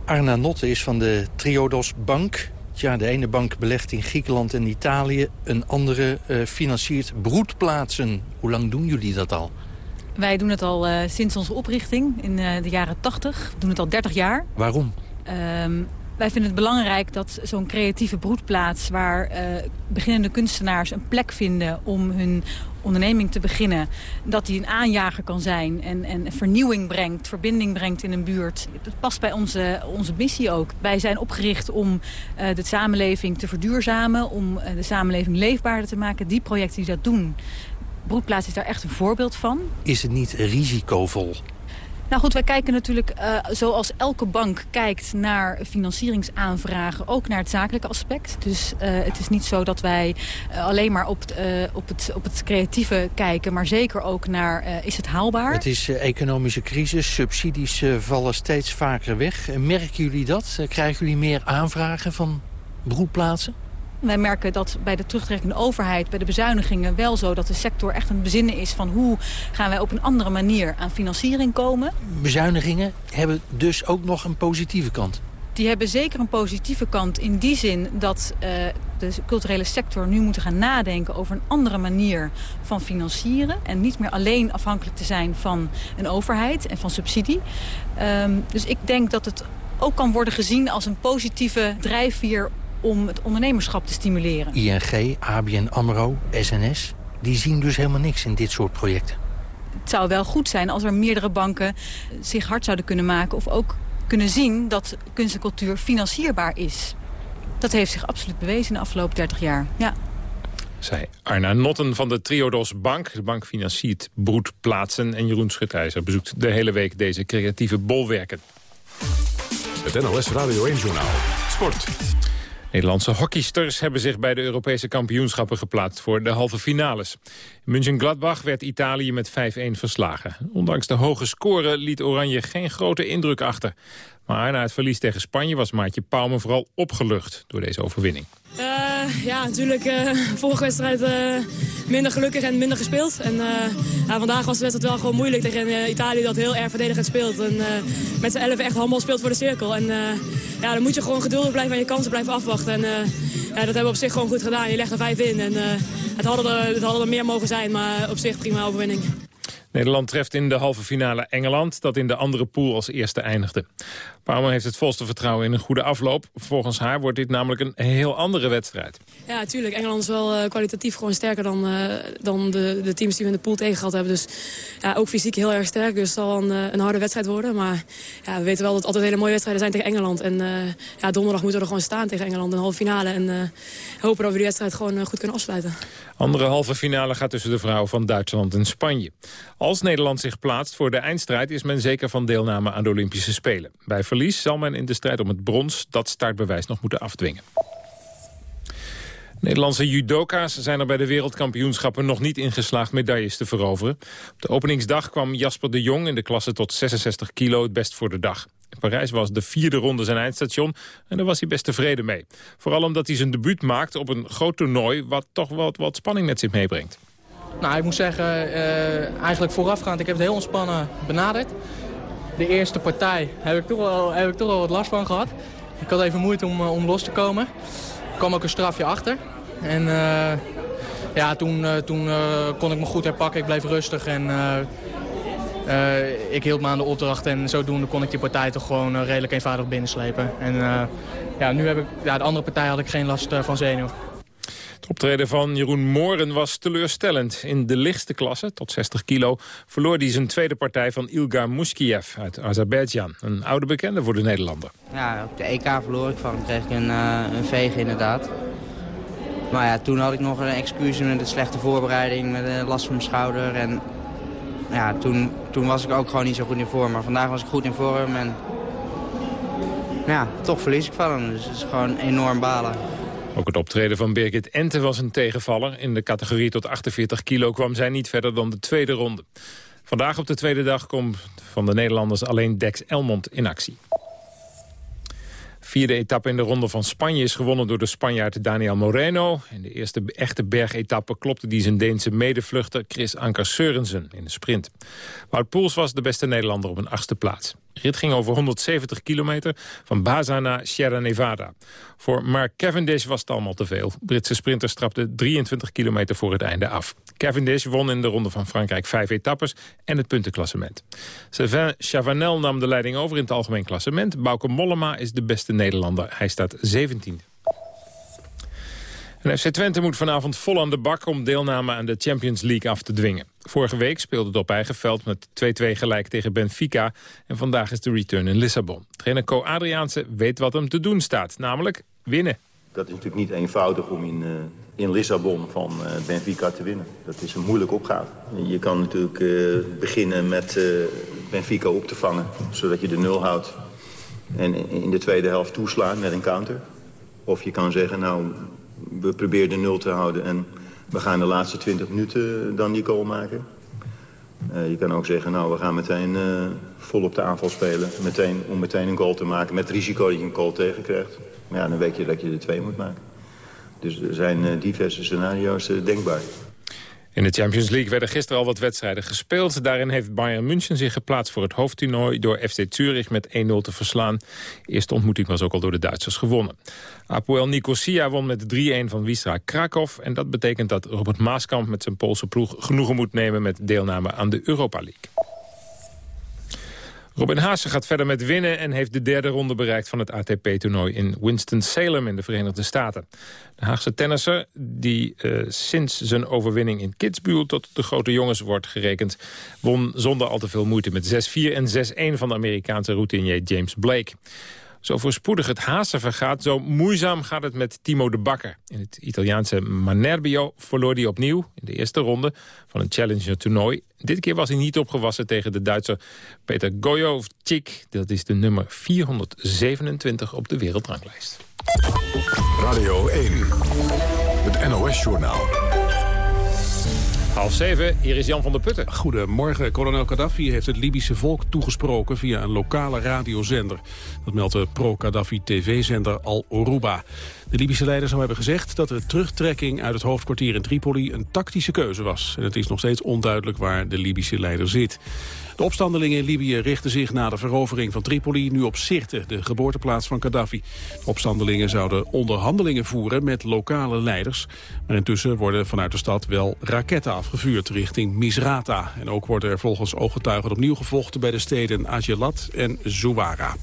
Arna Notte is van de Triodos Bank. Ja, de ene bank belegt in Griekenland en Italië. Een andere uh, financiert broedplaatsen. Hoe lang doen jullie dat al? Wij doen het al uh, sinds onze oprichting in uh, de jaren 80. We doen het al 30 jaar. Waarom? Um, wij vinden het belangrijk dat zo'n creatieve broedplaats... waar beginnende kunstenaars een plek vinden om hun onderneming te beginnen... dat die een aanjager kan zijn en, en vernieuwing brengt, verbinding brengt in een buurt. Dat past bij onze, onze missie ook. Wij zijn opgericht om uh, de samenleving te verduurzamen... om uh, de samenleving leefbaarder te maken. Die projecten die dat doen, Broedplaats is daar echt een voorbeeld van. Is het niet risicovol? Nou goed, wij kijken natuurlijk uh, zoals elke bank kijkt naar financieringsaanvragen, ook naar het zakelijke aspect. Dus uh, het is niet zo dat wij uh, alleen maar op, op, het, op het creatieve kijken, maar zeker ook naar is het haalbaar. Het is economische crisis, subsidies vallen steeds vaker weg. Merken jullie dat? krijgen jullie meer aanvragen van broedplaatsen? Wij merken dat bij de terugtrekkende overheid, bij de bezuinigingen... wel zo dat de sector echt een bezinnen is van hoe gaan wij op een andere manier aan financiering komen. Bezuinigingen hebben dus ook nog een positieve kant. Die hebben zeker een positieve kant in die zin dat uh, de culturele sector nu moet gaan nadenken over een andere manier van financieren. En niet meer alleen afhankelijk te zijn van een overheid en van subsidie. Um, dus ik denk dat het ook kan worden gezien als een positieve drijfveer om het ondernemerschap te stimuleren. ING, ABN AMRO, SNS, die zien dus helemaal niks in dit soort projecten. Het zou wel goed zijn als er meerdere banken zich hard zouden kunnen maken... of ook kunnen zien dat kunst en cultuur financierbaar is. Dat heeft zich absoluut bewezen in de afgelopen 30 jaar. Ja. Zij Arna Notten van de Triodos Bank. De bank financiert broedplaatsen. En Jeroen Schutijzer bezoekt de hele week deze creatieve bolwerken. Het NOS Radio 1 Journaal. Sport. Nederlandse hockeysters hebben zich bij de Europese kampioenschappen geplaatst voor de halve finales. In München-Gladbach werd Italië met 5-1 verslagen. Ondanks de hoge score liet Oranje geen grote indruk achter. Maar na het verlies tegen Spanje was Maatje Pauwme vooral opgelucht door deze overwinning. Uh, ja, natuurlijk uh, vorige wedstrijd uh, minder gelukkig en minder gespeeld. En vandaag was de wedstrijd wel gewoon moeilijk tegen Italië dat heel erg verdedigend speelt. En met z'n elf echt handbal speelt voor de cirkel. En ja, dan moet je gewoon geduldig blijven en je kansen blijven afwachten. En ja, dat hebben we op zich gewoon goed gedaan. Je legt er vijf in en het, hadden het hadden er meer mogen zijn, maar op zich prima overwinning. Nederland treft in de halve finale Engeland... dat in de andere pool als eerste eindigde. Palmer heeft het volste vertrouwen in een goede afloop. Volgens haar wordt dit namelijk een heel andere wedstrijd. Ja, natuurlijk. Engeland is wel uh, kwalitatief gewoon sterker dan, uh, dan de, de, teams die we in de pool tegen gehad hebben. Dus ja, ook fysiek heel erg sterk. Dus het zal een, uh, een harde wedstrijd worden. Maar ja, we weten wel dat het altijd hele mooie wedstrijden zijn tegen Engeland. En ja, donderdag moeten we er gewoon staan tegen Engeland de halve finale. En hopen dat we die wedstrijd gewoon goed kunnen afsluiten. Andere halve finale gaat tussen de vrouwen van Duitsland en Spanje. Als Nederland zich plaatst voor de eindstrijd... is men zeker van deelname aan de Olympische Spelen. Bij verlies zal men in de strijd om het brons... dat startbewijs nog moeten afdwingen. Nederlandse judoka's zijn er bij de wereldkampioenschappen nog niet in geslaagd medailles te veroveren. Op de openingsdag kwam Jasper de Jong in de klasse tot 66 kilo het best voor de dag. Parijs was de vierde ronde zijn eindstation en daar was hij best tevreden mee. Vooral omdat hij zijn debuut maakt op een groot toernooi... wat toch wat, wat spanning met zich meebrengt. Nou, ik moet zeggen, uh, eigenlijk voorafgaand, ik heb het heel ontspannen benaderd. De eerste partij heb ik toch wel, heb ik toch wel wat last van gehad. Ik had even moeite om, om los te komen. Er kwam ook een strafje achter. En uh, ja, toen, toen kon ik me goed herpakken. Ik bleef rustig en ik hield me aan de opdracht. En zodoende kon ik die partij toch gewoon redelijk eenvoudig binnenslepen. En ja, nu heb ik, ja, de andere partij had ik geen last van zenuw. Het optreden van Jeroen Mooren was teleurstellend. In de lichtste klasse, tot 60 kilo, verloor hij zijn tweede partij van Ilgar Muskiev uit Azerbeidzjan. Een oude bekende voor de Nederlander. Ja, op de EK verloor ik van hem. kreeg ik een, uh, een veeg inderdaad. Maar ja, toen had ik nog een excuus met een slechte voorbereiding, met een last van mijn schouder. En ja, toen, toen was ik ook gewoon niet zo goed in vorm. Maar vandaag was ik goed in vorm en ja, toch verlies ik van hem. Dus het is gewoon enorm balen. Ook het optreden van Birgit Ente was een tegenvaller. In de categorie tot 48 kilo kwam zij niet verder dan de tweede ronde. Vandaag op de tweede dag komt van de Nederlanders alleen Dex Elmond in actie. Vierde etappe in de ronde van Spanje is gewonnen door de Spanjaard Daniel Moreno. In de eerste echte bergetappe klopte die zijn Deense medevluchter Chris Anker Seurensen in de sprint. Wout Poels was de beste Nederlander op een achtste plaats. Rit ging over 170 kilometer van Baza naar Sierra Nevada. Voor Mark Cavendish was het allemaal te veel. Britse sprinter strapte 23 kilometer voor het einde af. Cavendish won in de Ronde van Frankrijk vijf etappes en het puntenklassement. Sylvain Chavanel nam de leiding over in het algemeen klassement. Bauke Mollema is de beste Nederlander. Hij staat 17. En FC Twente moet vanavond vol aan de bak om deelname aan de Champions League af te dwingen. Vorige week speelde het op eigen veld met 2-2 gelijk tegen Benfica. En vandaag is de return in Lissabon. Trainer Co Adriaanse weet wat hem te doen staat, namelijk winnen. Dat is natuurlijk niet eenvoudig om in, uh, in Lissabon van uh, Benfica te winnen. Dat is een moeilijke opgave. Je kan natuurlijk uh, beginnen met Benfica op te vangen, zodat je de nul houdt. En in de tweede helft toeslaan met een counter. Of je kan zeggen, nou, we proberen de nul te houden en we gaan de laatste 20 minuten dan die goal maken. Uh, je kan ook zeggen, nou, we gaan meteen uh, vol op de aanval spelen. Meteen, om meteen een goal te maken met het risico dat je een goal tegenkrijgt. Maar ja, dan weet je dat je er twee moet maken. Dus er zijn uh, diverse scenario's denkbaar. In de Champions League werden gisteren al wat wedstrijden gespeeld. Daarin heeft Bayern München zich geplaatst voor het hoofdtoernooi... door FC Zurich met 1-0 te verslaan. De eerste ontmoeting was ook al door de Duitsers gewonnen. Apoel Nicosia won met 3-1 van Wisla Krakow. En dat betekent dat Robert Maaskamp met zijn Poolse ploeg... genoegen moet nemen met deelname aan de Europa League. Robin Haase gaat verder met winnen en heeft de derde ronde bereikt van het ATP-toernooi in Winston-Salem in de Verenigde Staten. De Haagse tennisser, die uh, sinds zijn overwinning in Kitzbühel tot de grote jongens wordt gerekend, won zonder al te veel moeite met 6-4 en 6-1 van de Amerikaanse routinier James Blake. Zo voorspoedig het Haase vergaat, zo moeizaam gaat het met Timo de Bakker. In het Italiaanse Manerbio verloor hij opnieuw in de eerste ronde van een Challenger-toernooi. Dit keer was hij niet opgewassen tegen de Duitser Peter Gojovcik. Dat is de nummer 427 op de wereldranglijst. Radio 1, het NOS-journaal. Half zeven, hier is Jan van der Putten. Goedemorgen. Kolonel Gaddafi heeft het Libische volk toegesproken via een lokale radiozender. Dat meldt de pro-Gaddafi-tv-zender Al Oruba. De Libische leider zou hebben gezegd dat de terugtrekking uit het hoofdkwartier in Tripoli een tactische keuze was. En het is nog steeds onduidelijk waar de Libische leider zit. De opstandelingen in Libië richten zich na de verovering van Tripoli nu op Sirte, de geboorteplaats van Gaddafi. De opstandelingen zouden onderhandelingen voeren met lokale leiders. Maar intussen worden vanuit de stad wel raketten afgevuurd richting Misrata. En ook wordt er volgens ooggetuigen opnieuw gevochten bij de steden Ajelat en Zouara.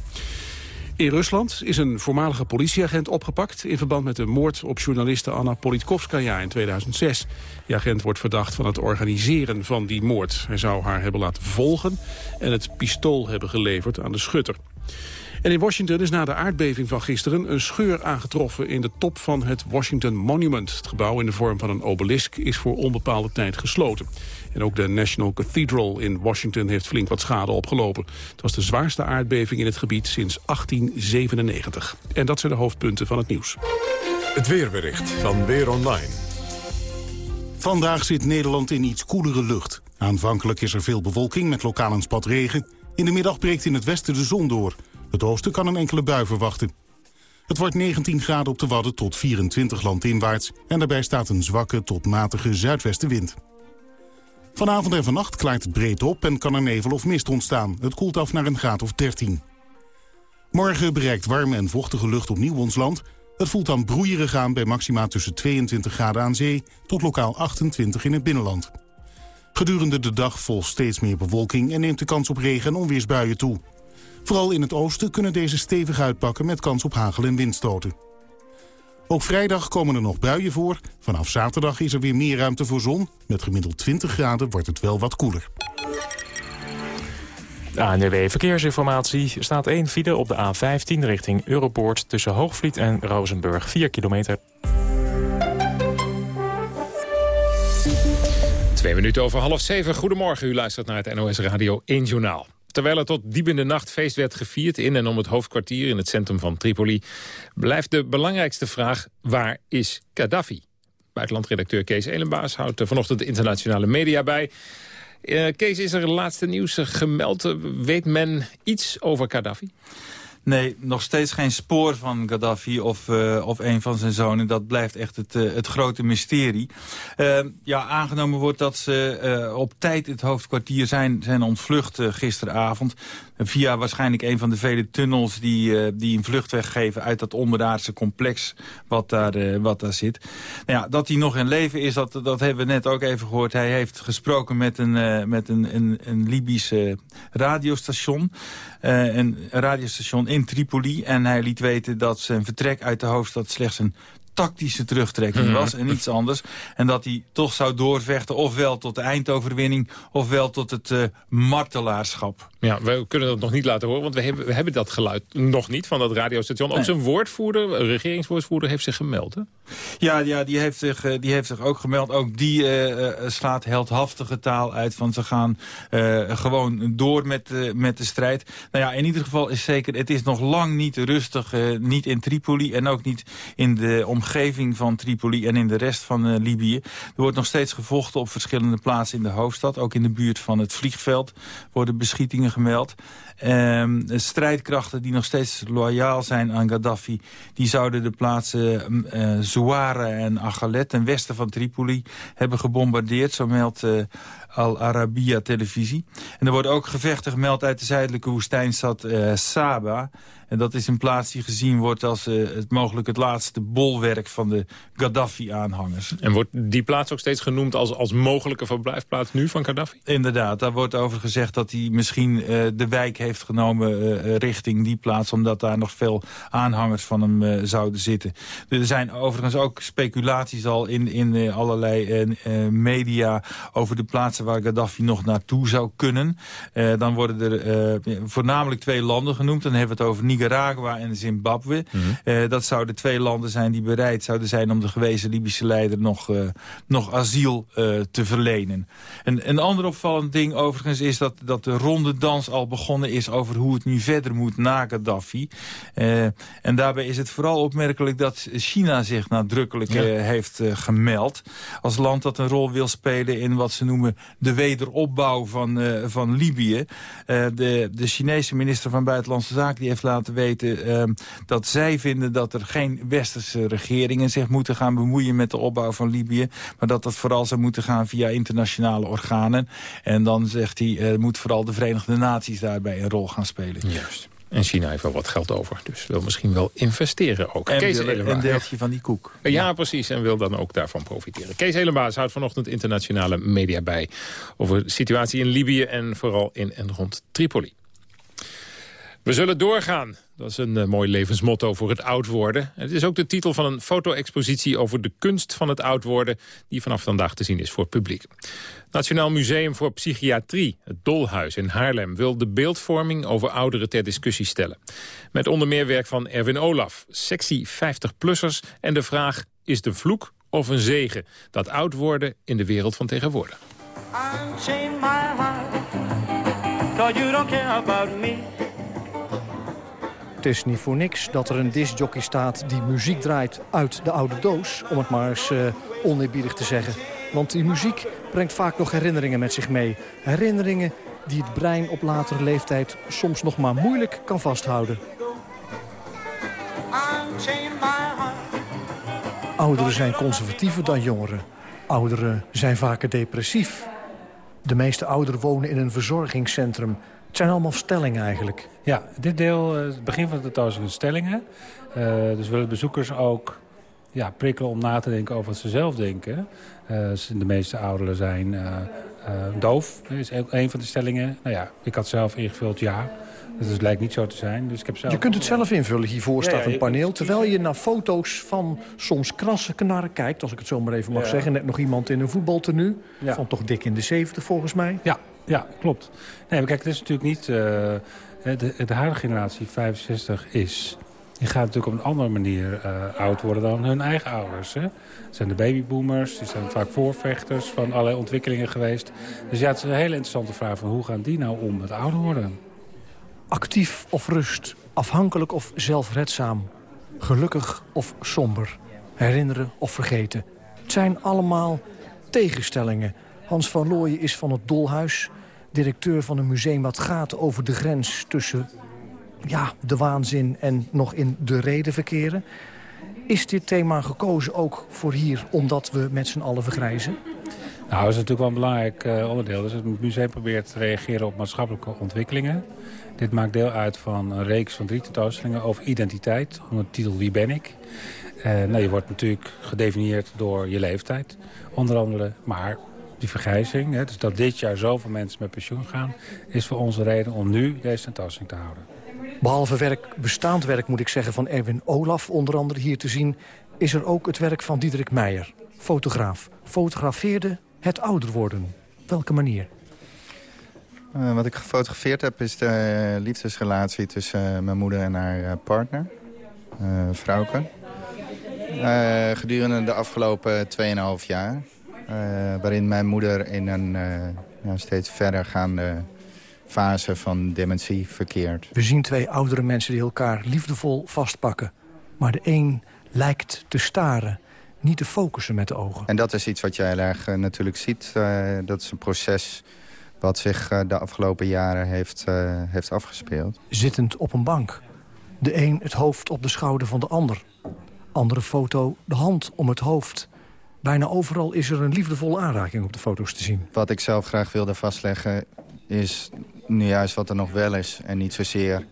In Rusland is een voormalige politieagent opgepakt... in verband met de moord op journaliste Anna Politkovskaya in 2006. Die agent wordt verdacht van het organiseren van die moord. Hij zou haar hebben laten volgen en het pistool hebben geleverd aan de schutter. En in Washington is na de aardbeving van gisteren een scheur aangetroffen in de top van het Washington Monument. Het gebouw in de vorm van een obelisk is voor onbepaalde tijd gesloten. En ook de National Cathedral in Washington heeft flink wat schade opgelopen. Het was de zwaarste aardbeving in het gebied sinds 1897. En dat zijn de hoofdpunten van het nieuws. Het weerbericht van Weer Online. Vandaag zit Nederland in iets koelere lucht. Aanvankelijk is er veel bewolking met lokaal een spat regen. In de middag breekt in het westen de zon door. Het oosten kan een enkele bui verwachten. Het wordt 19 graden op de Wadden tot 24 landinwaarts... en daarbij staat een zwakke tot matige zuidwestenwind. Vanavond en vannacht klaart het breed op en kan er nevel of mist ontstaan. Het koelt af naar een graad of 13. Morgen bereikt warme en vochtige lucht opnieuw ons land. Het voelt dan broeierig aan bij maxima tussen 22 graden aan zee... tot lokaal 28 in het binnenland. Gedurende de dag volgt steeds meer bewolking... en neemt de kans op regen- en onweersbuien toe. Vooral in het oosten kunnen deze stevig uitpakken met kans op hagel- en windstoten. Ook vrijdag komen er nog buien voor. Vanaf zaterdag is er weer meer ruimte voor zon. Met gemiddeld 20 graden wordt het wel wat koeler. ANWB Verkeersinformatie. Er staat één file op de A15 richting Europoort... tussen Hoogvliet en Rozenburg, 4 kilometer. Twee minuten over half zeven. Goedemorgen, u luistert naar het NOS Radio 1 Journaal. Terwijl er tot diep in de nacht feest werd gevierd in en om het hoofdkwartier in het centrum van Tripoli, blijft de belangrijkste vraag, waar is Gaddafi? Buitenlandredacteur Kees Elenbaas houdt vanochtend de internationale media bij. Uh, Kees, is er laatste nieuws gemeld? Weet men iets over Gaddafi? Nee, nog steeds geen spoor van Gaddafi of, uh, of een van zijn zonen. Dat blijft echt het, uh, het grote mysterie. Uh, ja, aangenomen wordt dat ze op tijd het hoofdkwartier zijn, zijn ontvlucht gisteravond. Via waarschijnlijk een van de vele tunnels die, die een vluchtweg geven uit dat onderaardse complex wat daar, wat daar zit. Nou ja, dat hij nog in leven is, dat, dat hebben we net ook even gehoord. Hij heeft gesproken met een, met een, een, een Libisch radiostation. een radiostation in Tripoli. En hij liet weten dat zijn vertrek uit de hoofdstad slechts een tactische terugtrekking Mhm. was en niets anders. En dat hij toch zou doorvechten ofwel tot de eindoverwinning... ofwel tot het uh, martelaarschap. Ja, we kunnen dat nog niet laten horen, want we hebben, we hebben dat geluid nog niet van dat radiostation. Ook Nee. zijn woordvoerder, een regeringswoordvoerder, heeft zich gemeld. Hè? Ja, ja die, heeft zich, eh, die heeft zich ook gemeld. Ook die eh, eh, slaat heldhaftige taal uit van ze gaan gewoon door met, met de strijd. Nou ja, in ieder geval is zeker, het is nog lang niet rustig. niet in Tripoli en ook niet in de omgeving van Tripoli en in de rest van Libië. Er wordt nog steeds gevochten op verschillende plaatsen in de hoofdstad. Ook in de buurt van het vliegveld worden beschietingen gemeld. De strijdkrachten die nog steeds loyaal zijn aan Gaddafi... die zouden de plaatsen mm, eh Zouara en Agalet ten westen van Tripoli hebben gebombardeerd. Zo meldt eh, Al Arabiya televisie. En er worden ook gevechten gemeld uit de zuidelijke woestijnstad eh, Saba... En dat is een plaats die gezien wordt als het mogelijk het laatste bolwerk van de Gaddafi-aanhangers. En wordt die plaats ook steeds genoemd als, als mogelijke verblijfplaats nu van Gaddafi? Inderdaad, daar wordt over gezegd dat hij misschien de wijk heeft genomen eh, richting die plaats... omdat daar nog veel aanhangers van hem eh, zouden zitten. Er zijn overigens ook speculaties al in, in eh, allerlei eh, eh, media... over de plaatsen waar Gaddafi nog naartoe zou kunnen. Eh, dan worden er eh, voornamelijk twee landen genoemd. Dan hebben we het over Nicaragua en Zimbabwe. Eh, dat zouden twee landen zijn die bereid zouden zijn... om de gewezen Libische leider nog, eh, nog asiel eh, te verlenen. En, een ander opvallend ding overigens is dat, dat de ronde dans al begonnen is... over hoe het nu verder moet na Gaddafi. Eh, en daarbij is het vooral opmerkelijk dat China zich nadrukkelijk Ja. eh, heeft eh, gemeld. Als land dat een rol wil spelen in wat ze noemen de wederopbouw van, van Libië. De, de Chinese minister van Buitenlandse Zaken die heeft laten weten... eh, dat zij vinden dat er geen westerse regeringen zich moeten gaan bemoeien met de opbouw van Libië. Maar dat dat vooral zou moeten gaan via internationale organen. En dan zegt hij, eh, moet vooral de Verenigde Naties daarbij een rol gaan spelen. Juist. En China heeft wel wat geld over, dus wil misschien wel investeren ook. En Kees een deeltje van die koek. Ja, precies. En wil dan ook daarvan profiteren. Kees Helenbaas houdt vanochtend internationale media bij... over de situatie in Libië en vooral in en rond Tripoli. We zullen doorgaan. Dat is een eh, mooi levensmotto voor het oud worden. Het is ook de titel van een foto-expositie over de kunst van het oud worden... die vanaf vandaag te zien is voor het publiek. Nationaal Museum voor Psychiatrie, het Dolhuis in Haarlem... wil de beeldvorming over ouderen ter discussie stellen. Met onder meer werk van Erwin Olaf, sexy 50-plussers... en de vraag, is een vloek of een zegen? Dat oud worden in de wereld van tegenwoordig. Het is niet voor niks dat er een discjockey staat die muziek draait uit de oude doos. Om het maar eens eh oneerbiedig te zeggen. Want die muziek brengt vaak nog herinneringen met zich mee. Herinneringen die het brein op latere leeftijd soms nog maar moeilijk kan vasthouden. Ouderen zijn conservatiever dan jongeren. Ouderen zijn vaker depressief. De meeste ouderen wonen in een verzorgingscentrum. Het zijn allemaal stellingen eigenlijk. Ja, dit deel, eh, het begin van de tentoonstelling stellingen. Uh, dus willen bezoekers ook ja, prikkelen om na te denken over wat ze zelf denken. Uh, de meeste ouderen zijn uh, doof, is ook een van de stellingen. Nou ja, ik had zelf ingevuld ja. Dus het lijkt niet zo te zijn. Dus ik heb zelf... Je kunt het zelf invullen. Hiervoor staat ja, een paneel. Terwijl je naar foto's van soms krasse knarren kijkt... als ik het zo maar even mag Ja. zeggen. Net nog iemand in een voetbaltenu. Ja. Van toch dik in de 70 volgens mij. Ja, ja klopt. Nee, maar kijk, het is natuurlijk niet... eh, de, de huidige generatie, 65, is... Die gaat natuurlijk op een andere manier eh, oud worden dan hun eigen ouders. Hè? Het zijn de babyboomers, die zijn vaak voorvechters van allerlei ontwikkelingen geweest. Dus ja, het is een hele interessante vraag van hoe gaan die nou om met ouder worden? Actief of rust. Afhankelijk of zelfredzaam. Gelukkig of somber. Herinneren of vergeten. Het zijn allemaal tegenstellingen. Hans van Looyen is van het Dolhuis. Directeur van een museum wat gaat over de grens tussen ja, de waanzin en nog in de reden verkeren. Is dit thema gekozen ook voor hier omdat we met z'n allen vergrijzen? Nou, dat is natuurlijk wel een belangrijk eh, onderdeel. Dus het museum probeert te reageren op maatschappelijke ontwikkelingen. Dit maakt deel uit van een reeks van drie tentoonstellingen over identiteit. Onder de titel Wie ben ik? Eh, nou, je wordt natuurlijk gedefinieerd door je leeftijd. Onder andere, maar die vergrijzing, hè, dus dat dit jaar zoveel mensen met pensioen gaan... is voor ons een reden om nu deze tentoonstelling te houden. Behalve werk, bestaand werk moet ik zeggen van Erwin Olaf onder andere hier te zien... is er ook het werk van Diederik Meijer, fotograaf. Fotografeerde het ouder worden. Op welke manier? Eh, wat ik gefotografeerd heb is de liefdesrelatie tussen eh, mijn moeder en haar eh, partner, uh, Vrouwke. Uh, gedurende de afgelopen 2,5 jaar. Uh, waarin mijn moeder in een ja, steeds verdergaande fase van dementie verkeert. We zien twee oudere mensen die elkaar liefdevol vastpakken. Maar de een lijkt te staren, niet te focussen met de ogen. En dat is iets wat je heel erg natuurlijk ziet. dat is een proces wat zich de afgelopen jaren heeft, heeft afgespeeld. Zittend op een bank. De een het hoofd op de schouder van de ander. Andere foto de hand om het hoofd. Bijna overal is er een liefdevolle aanraking op de foto's te zien. Wat ik zelf graag wilde vastleggen is nu juist wat er nog wel is. En niet zozeer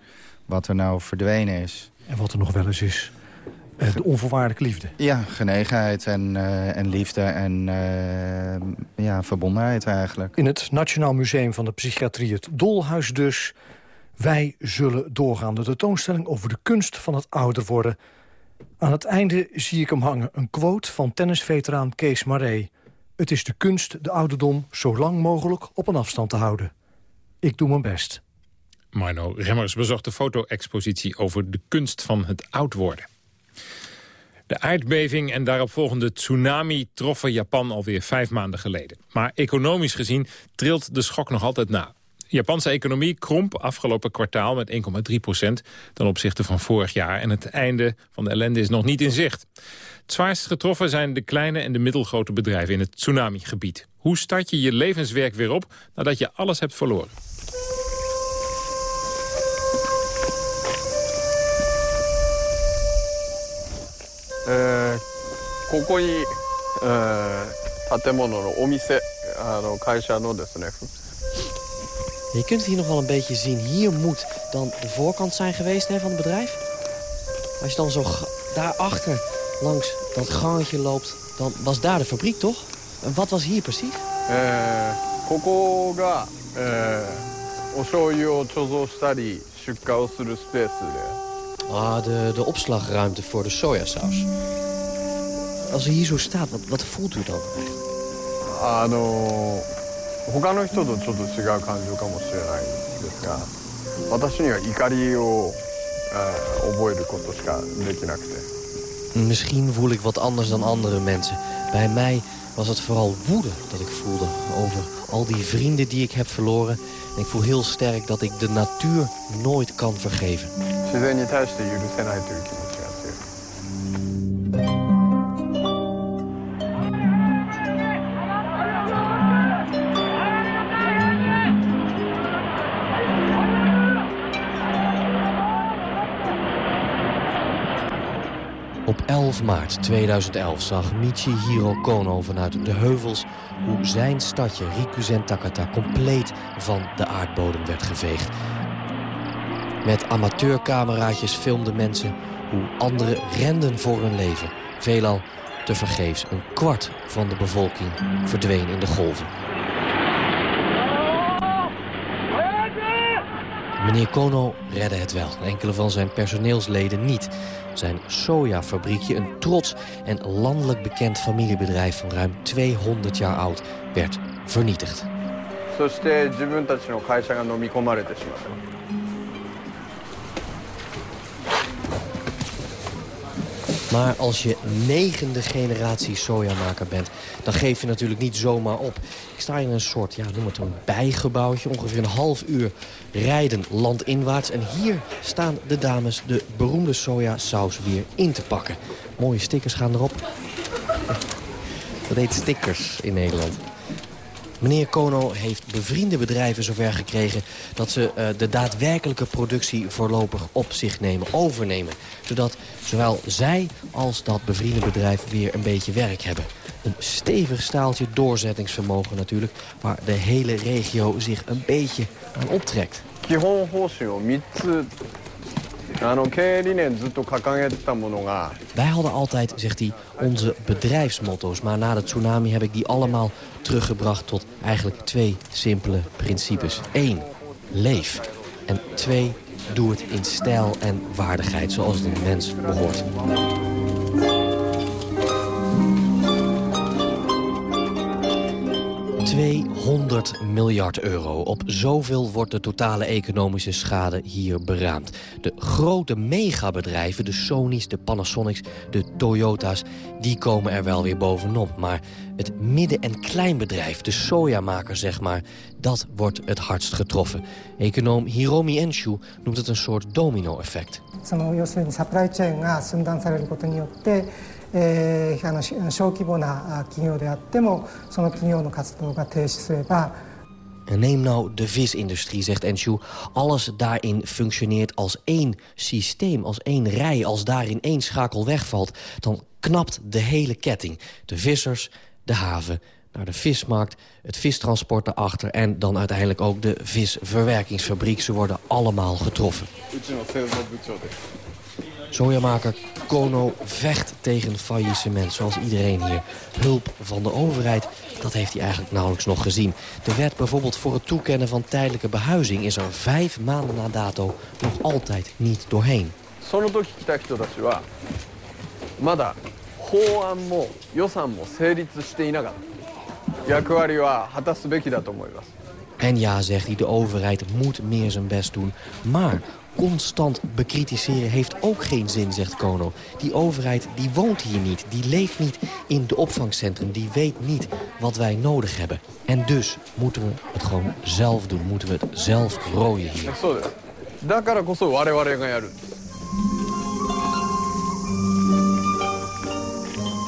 wat er nou verdwenen is. En wat er nog wel eens is. Uh, de onvoorwaardelijke liefde. Ja, genegenheid en, uh, en liefde en uh, ja, verbondenheid eigenlijk. In het Nationaal Museum van de Psychiatrie, het Dolhuis dus. Wij zullen doorgaan. De tentoonstelling over de kunst van het ouder worden. Aan het einde zie ik hem hangen. Een quote van tennisveteraan Kees Maré. Het is de kunst de ouderdom zo lang mogelijk op een afstand te houden. Ik doe mijn best. Marno Remmers bezocht de foto-expositie over de kunst van het oud worden. De aardbeving en daaropvolgende tsunami troffen Japan alweer vijf maanden geleden. Maar economisch gezien trilt de schok nog altijd na. De Japanse economie kromp afgelopen kwartaal met 1,3 procent ten opzichte van vorig jaar. En het einde van de ellende is nog niet in zicht. Het zwaarst getroffen zijn de kleine en de middelgrote bedrijven in het tsunamigebied. Hoe start je je levenswerk weer op nadat je alles hebt verloren? Uh, ここに、uh, 建物のお店、あの会社のですね。 je kunt hier nog wel een beetje zien. Hier moet dan de voorkant zijn geweest hè, van het bedrijf. Als je dan zo daarachter langs dat gangetje loopt, dan was daar de fabriek, toch? En wat was hier precies? Eh, koko ga, Ah, de, de opslagruimte voor de sojasaus. Als hij hier zo staat, wat, wat voelt u dan? Ah. 他の人とちょっと違う感情かもしれないんですが私には怒りを、uh, 覚えることしかできなくて Misschien voel ik wat anders dan andere mensen. Bij mij was het vooral woede dat ik voelde over al die vrienden die ik heb verloren. En ik voel heel sterk dat ik de natuur nooit kan vergeven. 自然に対して許せないという気 11 maart 2011 zag Michihiro Kono vanuit de heuvels... hoe zijn stadje Rikuzen Takata compleet van de aardbodem werd geveegd. Met amateurcameraatjes filmden mensen hoe anderen renden voor hun leven. Veelal tevergeefs. Een kwart van de bevolking verdween in de golven. Meneer Kono redde het wel. Enkele van zijn personeelsleden niet. Zijn sojafabriekje, een trots en landelijk bekend familiebedrijf van ruim 200 jaar oud, werd vernietigd. そして自分たちの会社が飲み込まれてしまった Maar als je negende generatie sojamaker bent, dan geef je natuurlijk niet zomaar op. Ik sta in een soort, ja, noem het een bijgebouwtje, ongeveer een half uur rijden landinwaarts. En hier staan de dames de beroemde sojasaus weer in te pakken. Mooie stickers gaan erop. Dat heet stickers in Nederland. Meneer Kono heeft bevriende bedrijven zover gekregen... dat ze uh, de daadwerkelijke productie voorlopig op zich nemen, overnemen. Zodat zowel zij als dat bevriende bedrijf weer een beetje werk hebben. Een stevig staaltje doorzettingsvermogen natuurlijk... waar de hele regio zich een beetje aan optrekt. 基本方針を3つ Wij hadden altijd, zegt hij, onze bedrijfsmotto's. Maar na de tsunami heb ik die allemaal teruggebracht tot eigenlijk twee simpele principes. Eén, leef. En twee, doe het in stijl en waardigheid, zoals het een mens behoort. 200 miljard euro. Op zoveel wordt de totale economische schade hier beraamd. De grote megabedrijven, de Sony's, de Panasonics, de Toyota's... die komen er wel weer bovenop. Maar het midden- en kleinbedrijf, de sojamaker zeg maar... dat wordt het hardst getroffen. Econoom Hiromi Enshu noemt het een soort domino-effect. その要するにサプライチェーンが寸断されることによって、えーあのし小規模なあ企業であってもその企業の活動が停止すれば En neem nou de visindustrie, zegt Enshu. Alles daarin functioneert als één systeem, als één rij. Als daarin één schakel wegvalt, dan knapt de hele ketting. De vissers, de haven, naar de vismarkt, het vistransport daarachter... en dan uiteindelijk ook de visverwerkingsfabriek. Ze worden allemaal getroffen. うちの製造部長です Sojamaker Kono vecht tegen faillissement, zoals iedereen hier. Hulp van de overheid, dat heeft hij eigenlijk nauwelijks nog gezien. De wet bijvoorbeeld voor het toekennen van tijdelijke behuizing... is er vijf maanden na dato nog altijd niet doorheen. その時来た人たちはまだ法案も予算も成立していなかった役割は果たすべきだと思います En ja, zegt hij, de overheid moet meer zijn best doen. Maar constant bekritiseren heeft ook geen zin, zegt Kono. Die overheid die woont hier niet, die leeft niet in de opvangcentrum... die weet niet wat wij nodig hebben. En dus moeten we het gewoon zelf doen, moeten we het zelf rooien hier.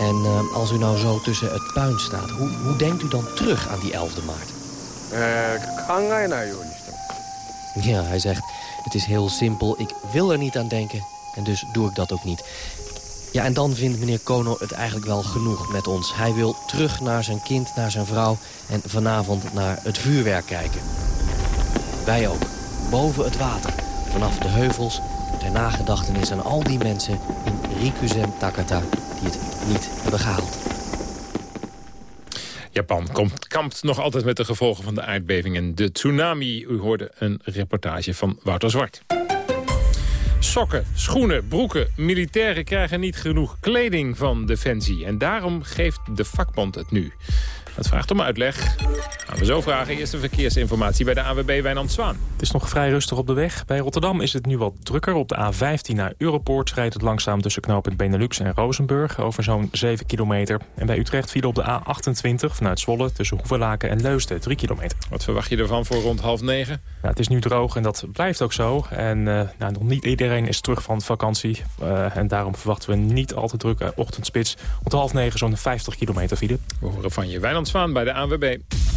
En eh, als u nou zo tussen het puin staat, hoe, hoe denkt u dan terug aan die 11e maart? Eh, ja, hij zegt, het is heel simpel, ik wil er niet aan denken en dus doe ik dat ook niet. Ja, en dan vindt meneer Kono het eigenlijk wel genoeg met ons. Hij wil terug naar zijn kind, naar zijn vrouw en vanavond naar het vuurwerk kijken. Wij ook, boven het water, vanaf de heuvels, ter nagedachtenis aan al die mensen in Rikuzen Takata die het niet hebben gehaald. Japan komt, kampt nog altijd met de gevolgen van de aardbeving en de tsunami. U hoorde een reportage van Wouter Zwart. Sokken, schoenen, broeken. Militairen krijgen niet genoeg kleding van Defensie. En daarom geeft de vakbond het nu. Dat vraagt om uitleg. Gaan we zo vragen. Eerste verkeersinformatie bij de AWB Wijnand Zwaan. Het is nog vrij rustig op de weg. Bij Rotterdam is het nu wat drukker. Op de A15 naar Europoort rijdt het langzaam tussen knooppunt Benelux en Rozenburg... over zo'n 7 kilometer. En bij Utrecht viel op de A28 vanuit Zwolle tussen Hoevelaken en Leusden 3 kilometer. Wat verwacht je ervan voor rond half negen? Ja, het is nu droog en dat blijft ook zo. En eh, nou, nog niet iedereen is terug van vakantie. Eh, en daarom verwachten we niet al te drukke ochtendspits. Om half negen zo'n 50 kilometer file. We horen van je Wijnand Zwaan bij de ANWB.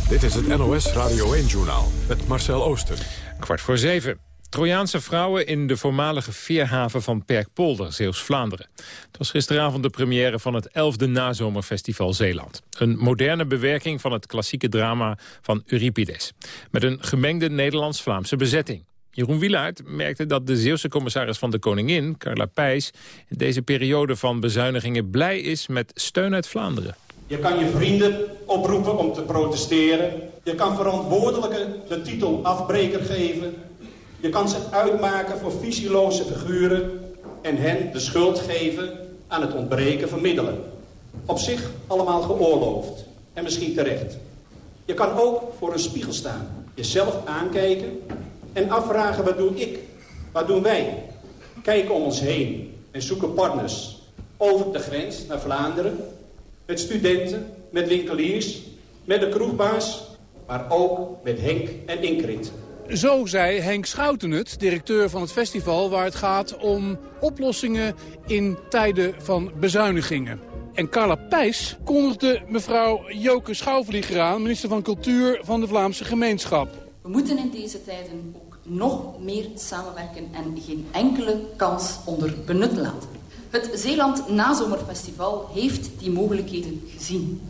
Dit is het NOS Radio 1-journaal met Marcel Ooster. Kwart voor zeven. Trojaanse vrouwen in de voormalige veerhaven van Perkpolder, Zeeuws-Vlaanderen. Het was gisteravond de première van het 11e nazomerfestival Zeeland. Een moderne bewerking van het klassieke drama van Euripides. Met een gemengde Nederlands-Vlaamse bezetting. Jeroen Wielaert merkte dat de Zeeuwse commissaris van de Koningin, Carla Pijs... in deze periode van bezuinigingen blij is met steun uit Vlaanderen. Je kan je vrienden oproepen om te protesteren. Je kan verantwoordelijken de titel afbreker geven. Je kan ze uitmaken voor visieloze figuren... en hen de schuld geven aan het ontbreken van middelen. Op zich allemaal geoorloofd. En misschien terecht. Je kan ook voor een spiegel staan. Jezelf aankijken en afvragen wat doe ik? Wat doen wij? Kijken om ons heen en zoeken partners. Over de grens naar Vlaanderen. Met studenten, met winkeliers, met de kroegbaas. Maar ook met Henk en Ingrid. Zo zei Henk Schouten het, directeur van het festival... waar het gaat om oplossingen in tijden van bezuinigingen. En Carla Pijs kondigde mevrouw Joke Schouwvlieger aan... minister van Cultuur van de Vlaamse gemeenschap. We moeten in deze tijden ook nog meer samenwerken... en geen enkele kans onder benut laten. Het Zeeland Nazomerfestival heeft die mogelijkheden gezien.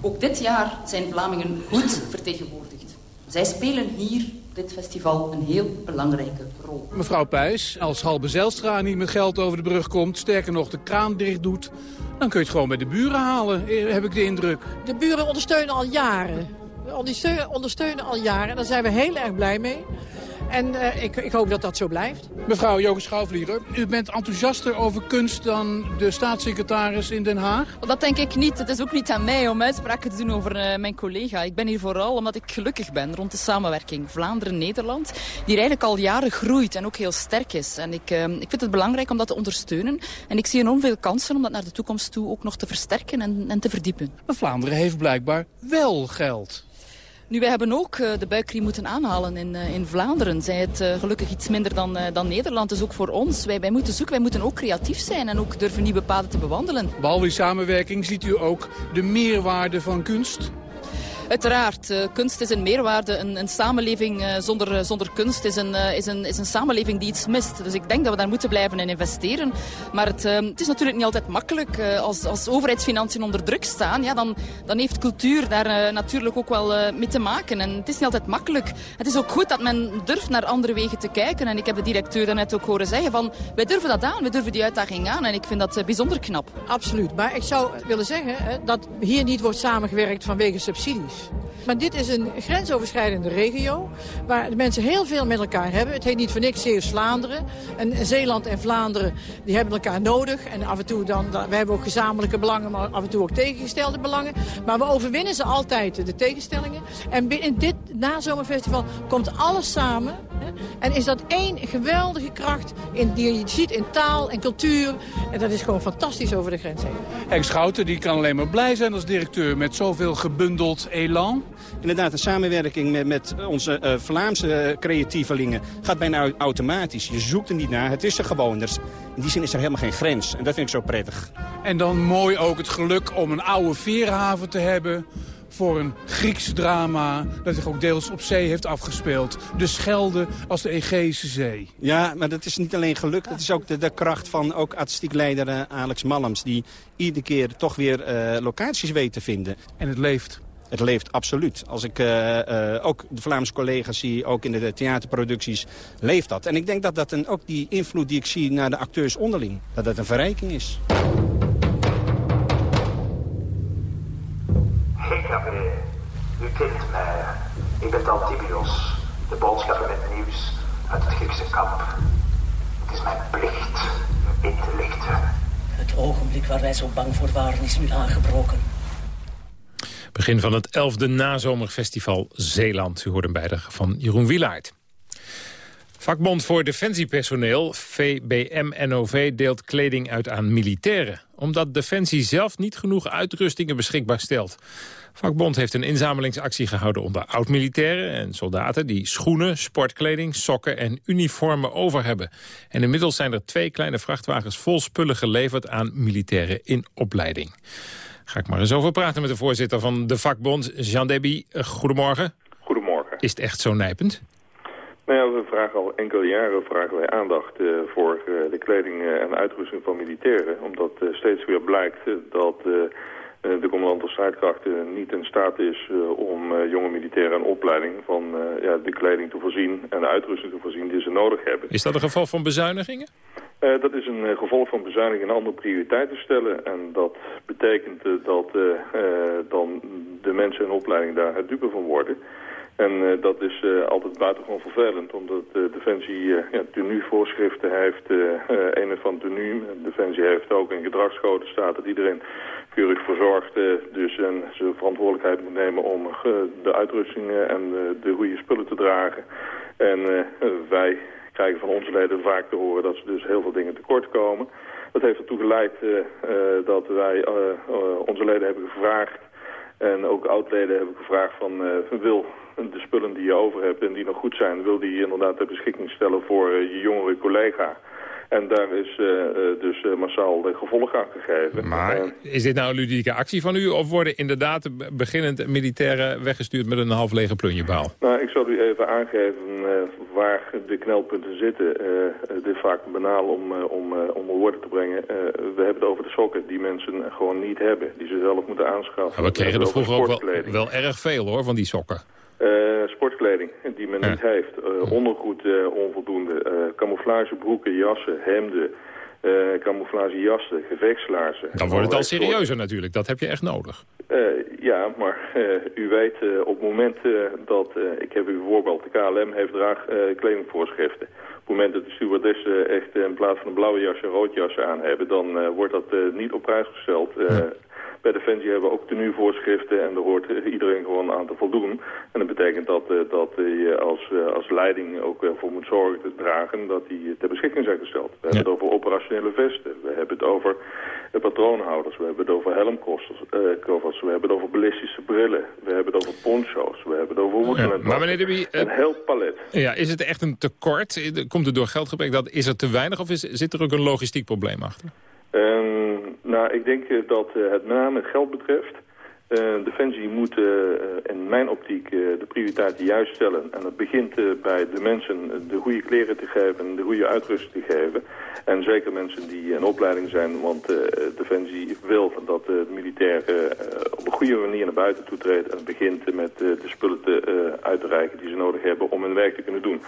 Ook dit jaar zijn Vlamingen goed vertegenwoordigd. Zij spelen hier dit festival een heel belangrijke rol. Mevrouw Pijs, als Halbe Zijlstra niet met geld over de brug komt... sterker nog de kraan dicht doet... dan kun je het gewoon bij de buren halen, eh, heb ik de indruk. De buren ondersteunen al jaren. We ondersteunen al jaren en daar zijn we heel erg blij mee. En uh, ik, ik, hoop dat dat zo blijft. Mevrouw Joke Schouwvlieger, u bent enthousiaster over kunst dan de staatssecretaris in Den Haag? Dat denk ik niet. Het is ook niet aan mij om uitspraken te doen over uh, mijn collega. Ik ben hier vooral omdat ik gelukkig ben rond de samenwerking Vlaanderen-Nederland. Die eigenlijk al jaren groeit en ook heel sterk is. En ik, uh, ik vind het belangrijk om dat te ondersteunen. En ik zie enorm veel kansen om dat naar de toekomst toe ook nog te versterken en, en te verdiepen. Maar Vlaanderen heeft blijkbaar wel geld. Nu, wij hebben ook uh, de buikriem moeten aanhalen in, uh, in Vlaanderen. Zij het uh, gelukkig iets minder dan, dan Nederland. Dus ook voor ons. Wij, wij moeten zoeken, wij moeten ook creatief zijn en ook durven nieuwe paden te bewandelen. Behalve die samenwerking ziet u ook de meerwaarde van kunst? Uiteraard, uh, kunst is een meerwaarde. Een, een samenleving uh, zonder, uh, zonder kunst is een, is, een, is een samenleving die iets mist. Dus ik denk dat we daar moeten blijven in investeren. Maar het, het is natuurlijk niet altijd makkelijk. als, als overheidsfinanciën onder druk staan, ja, dan, dan heeft cultuur daar natuurlijk ook wel mee te maken. En het is niet altijd makkelijk. Het is ook goed dat men durft naar andere wegen te kijken. En ik heb de directeur daarnet ook horen zeggen van... wij durven dat aan, wij durven die uitdaging aan. En ik vind dat bijzonder knap. Absoluut. Maar ik zou willen zeggen dat hier niet wordt samengewerkt vanwege subsidies. Maar dit is een grensoverschrijdende regio waar de mensen heel veel met elkaar hebben. Het heet niet voor niks Zeeuws-Vlaanderen. En Zeeland en Vlaanderen die hebben elkaar nodig. En af en toe dan, we hebben ook gezamenlijke belangen, maar af en toe ook tegengestelde belangen. Maar we overwinnen ze altijd, de tegenstellingen. En in dit nazomerfestival komt alles samen. En is dat één geweldige kracht in, die je ziet in taal en cultuur. En dat is gewoon fantastisch over de grens heen. Henk Schouten die kan alleen maar blij zijn als directeur met zoveel gebundeld elan. Inderdaad, de samenwerking met, met onze uh, Vlaamse creatievelingen gaat bijna automatisch. Je zoekt er niet naar, het is er gewoon. Dus in die zin is er helemaal geen grens. En dat vind ik zo prettig. En dan mooi ook het geluk om een oude veerhaven te hebben voor een Grieks drama dat zich ook deels op zee heeft afgespeeld. De Schelde als de Egeïsche Zee. Ja, maar dat is niet alleen geluk. Dat is ook de, de kracht van ook artistiek leider uh, Alex Malms... die iedere keer toch weer uh, locaties weet te vinden. En het leeft. Het leeft absoluut. Als ik uh, uh, ook de Vlaamse collega's zie, ook in de theaterproducties, leeft dat. En ik denk dat dat een, ook die invloed die ik zie naar de acteurs onderling, dat dat een verrijking is. Hekame, u kent mij. Ik ben Taltibios, de boodschapper met nieuws uit het Griekse kamp. Het is mijn plicht u in te lichten. Het ogenblik waar wij zo bang voor waren is nu aangebroken. Begin van het 11e nazomerfestival Zeeland. U hoort een bijdrage van Jeroen Wielaert. Vakbond voor Defensiepersoneel, VBM-NOV, deelt kleding uit aan militairen. Omdat Defensie zelf niet genoeg uitrustingen beschikbaar stelt. Vakbond heeft een inzamelingsactie gehouden onder oud-militairen en soldaten... die schoenen, sportkleding, sokken en uniformen over hebben. En inmiddels zijn er twee kleine vrachtwagens vol spullen geleverd aan militairen in opleiding. Ga ik maar eens over praten met de voorzitter van de vakbond, Jean Deby. Goedemorgen. Goedemorgen. Is het echt zo nijpend? Nou ja, we vragen al enkele jaren vragen wij aandacht eh, voor eh, de kleding eh, en uitrusting van militairen. Omdat steeds weer blijkt dat de commandant of strijdkrachten niet in staat is eh, om eh, jonge militairen een opleiding van eh, ja, de kleding te voorzien en de uitrusting te voorzien die ze nodig hebben. Is dat een geval van bezuinigingen? Eh, dat is een eh, gevolg van bezuiniging en andere prioriteiten stellen. En dat betekent eh, dat eh, eh, dan de mensen in opleiding daar het dupe van worden. En eh, dat is eh, altijd buitengewoon vervelend, omdat eh, Defensie ja, tenuevoorschriften heeft, een van tenue. Defensie heeft ook een gedragscode staat dat iedereen keurig verzorgd dus en zijn verantwoordelijkheid moet nemen om de uitrustingen en de goede spullen te dragen. En wij krijgen van onze leden vaak te horen dat ze dus heel veel dingen tekort komen. Dat heeft ertoe geleid dat wij onze leden hebben gevraagd en ook oud-leden hebben gevraagd van wil de spullen die je over hebt en die nog goed zijn, wil die inderdaad ter beschikking stellen voor eh, je jongere collega. En daar is eh, eh, dus massaal de gevolg aan gegeven. Maar is dit nou een ludieke actie van u? Of worden inderdaad be- beginnend militairen weggestuurd met een half lege plunjebaal? Nou, ik zal u even aangeven waar de knelpunten zitten. Het is vaak banaal om, om, om woorden te brengen. We hebben het over de sokken die mensen gewoon niet hebben. Die ze zelf moeten aanschaffen. Ja, we kregen er vroeger ook wel, wel erg veel hoor, van die sokken. Eh, sportkleding die men niet heeft. Eh, ondergoed eh, onvoldoende. Camouflagebroeken, jassen, hemden. camouflagejassen, gevechtslaarzen. Dan wordt het al soorten. serieuzer natuurlijk. Dat heb je echt nodig. Ja, maar u weet op het moment dat, ik heb u bijvoorbeeld, de KLM heeft draag kledingvoorschriften. Op het moment dat de stewardessen echt in plaats van een blauwe jas een rood jas aan hebben, dan wordt dat niet op prijs gesteld. Eh, Bij Defensie hebben we ook tenuevoorschriften en daar hoort eh, iedereen gewoon aan te voldoen. En dat betekent dat, eh, dat eh, je als, eh, als leiding ook ervoor moet zorgen te dragen dat die ter beschikking zijn gesteld. We hebben het over operationele vesten, we hebben het over eh, patroonhouders, we hebben het over helmkoffers, eh, koffers, we hebben het over ballistische brillen, we hebben het over poncho's, we hebben het over woedelend. maar meneer De Bie, eh, Een heel palet. Ja, is het echt een tekort? Eh, Komt het door geldgebrek? Dat, is er te weinig of is, zit er ook een logistiek probleem achter? Ehm, nou, ik denk eh, dat eh, het met name geld betreft. eh, Defensie moet in mijn optiek de prioriteiten juist stellen. En dat begint bij de mensen de goede kleren te geven, de goede uitrusting te geven. En zeker mensen die in opleiding zijn, want Defensie wil dat de militairen op een goede manier naar buiten toe treden. En begint met de spullen te, uit te reiken die ze nodig hebben om hun werk te kunnen doen.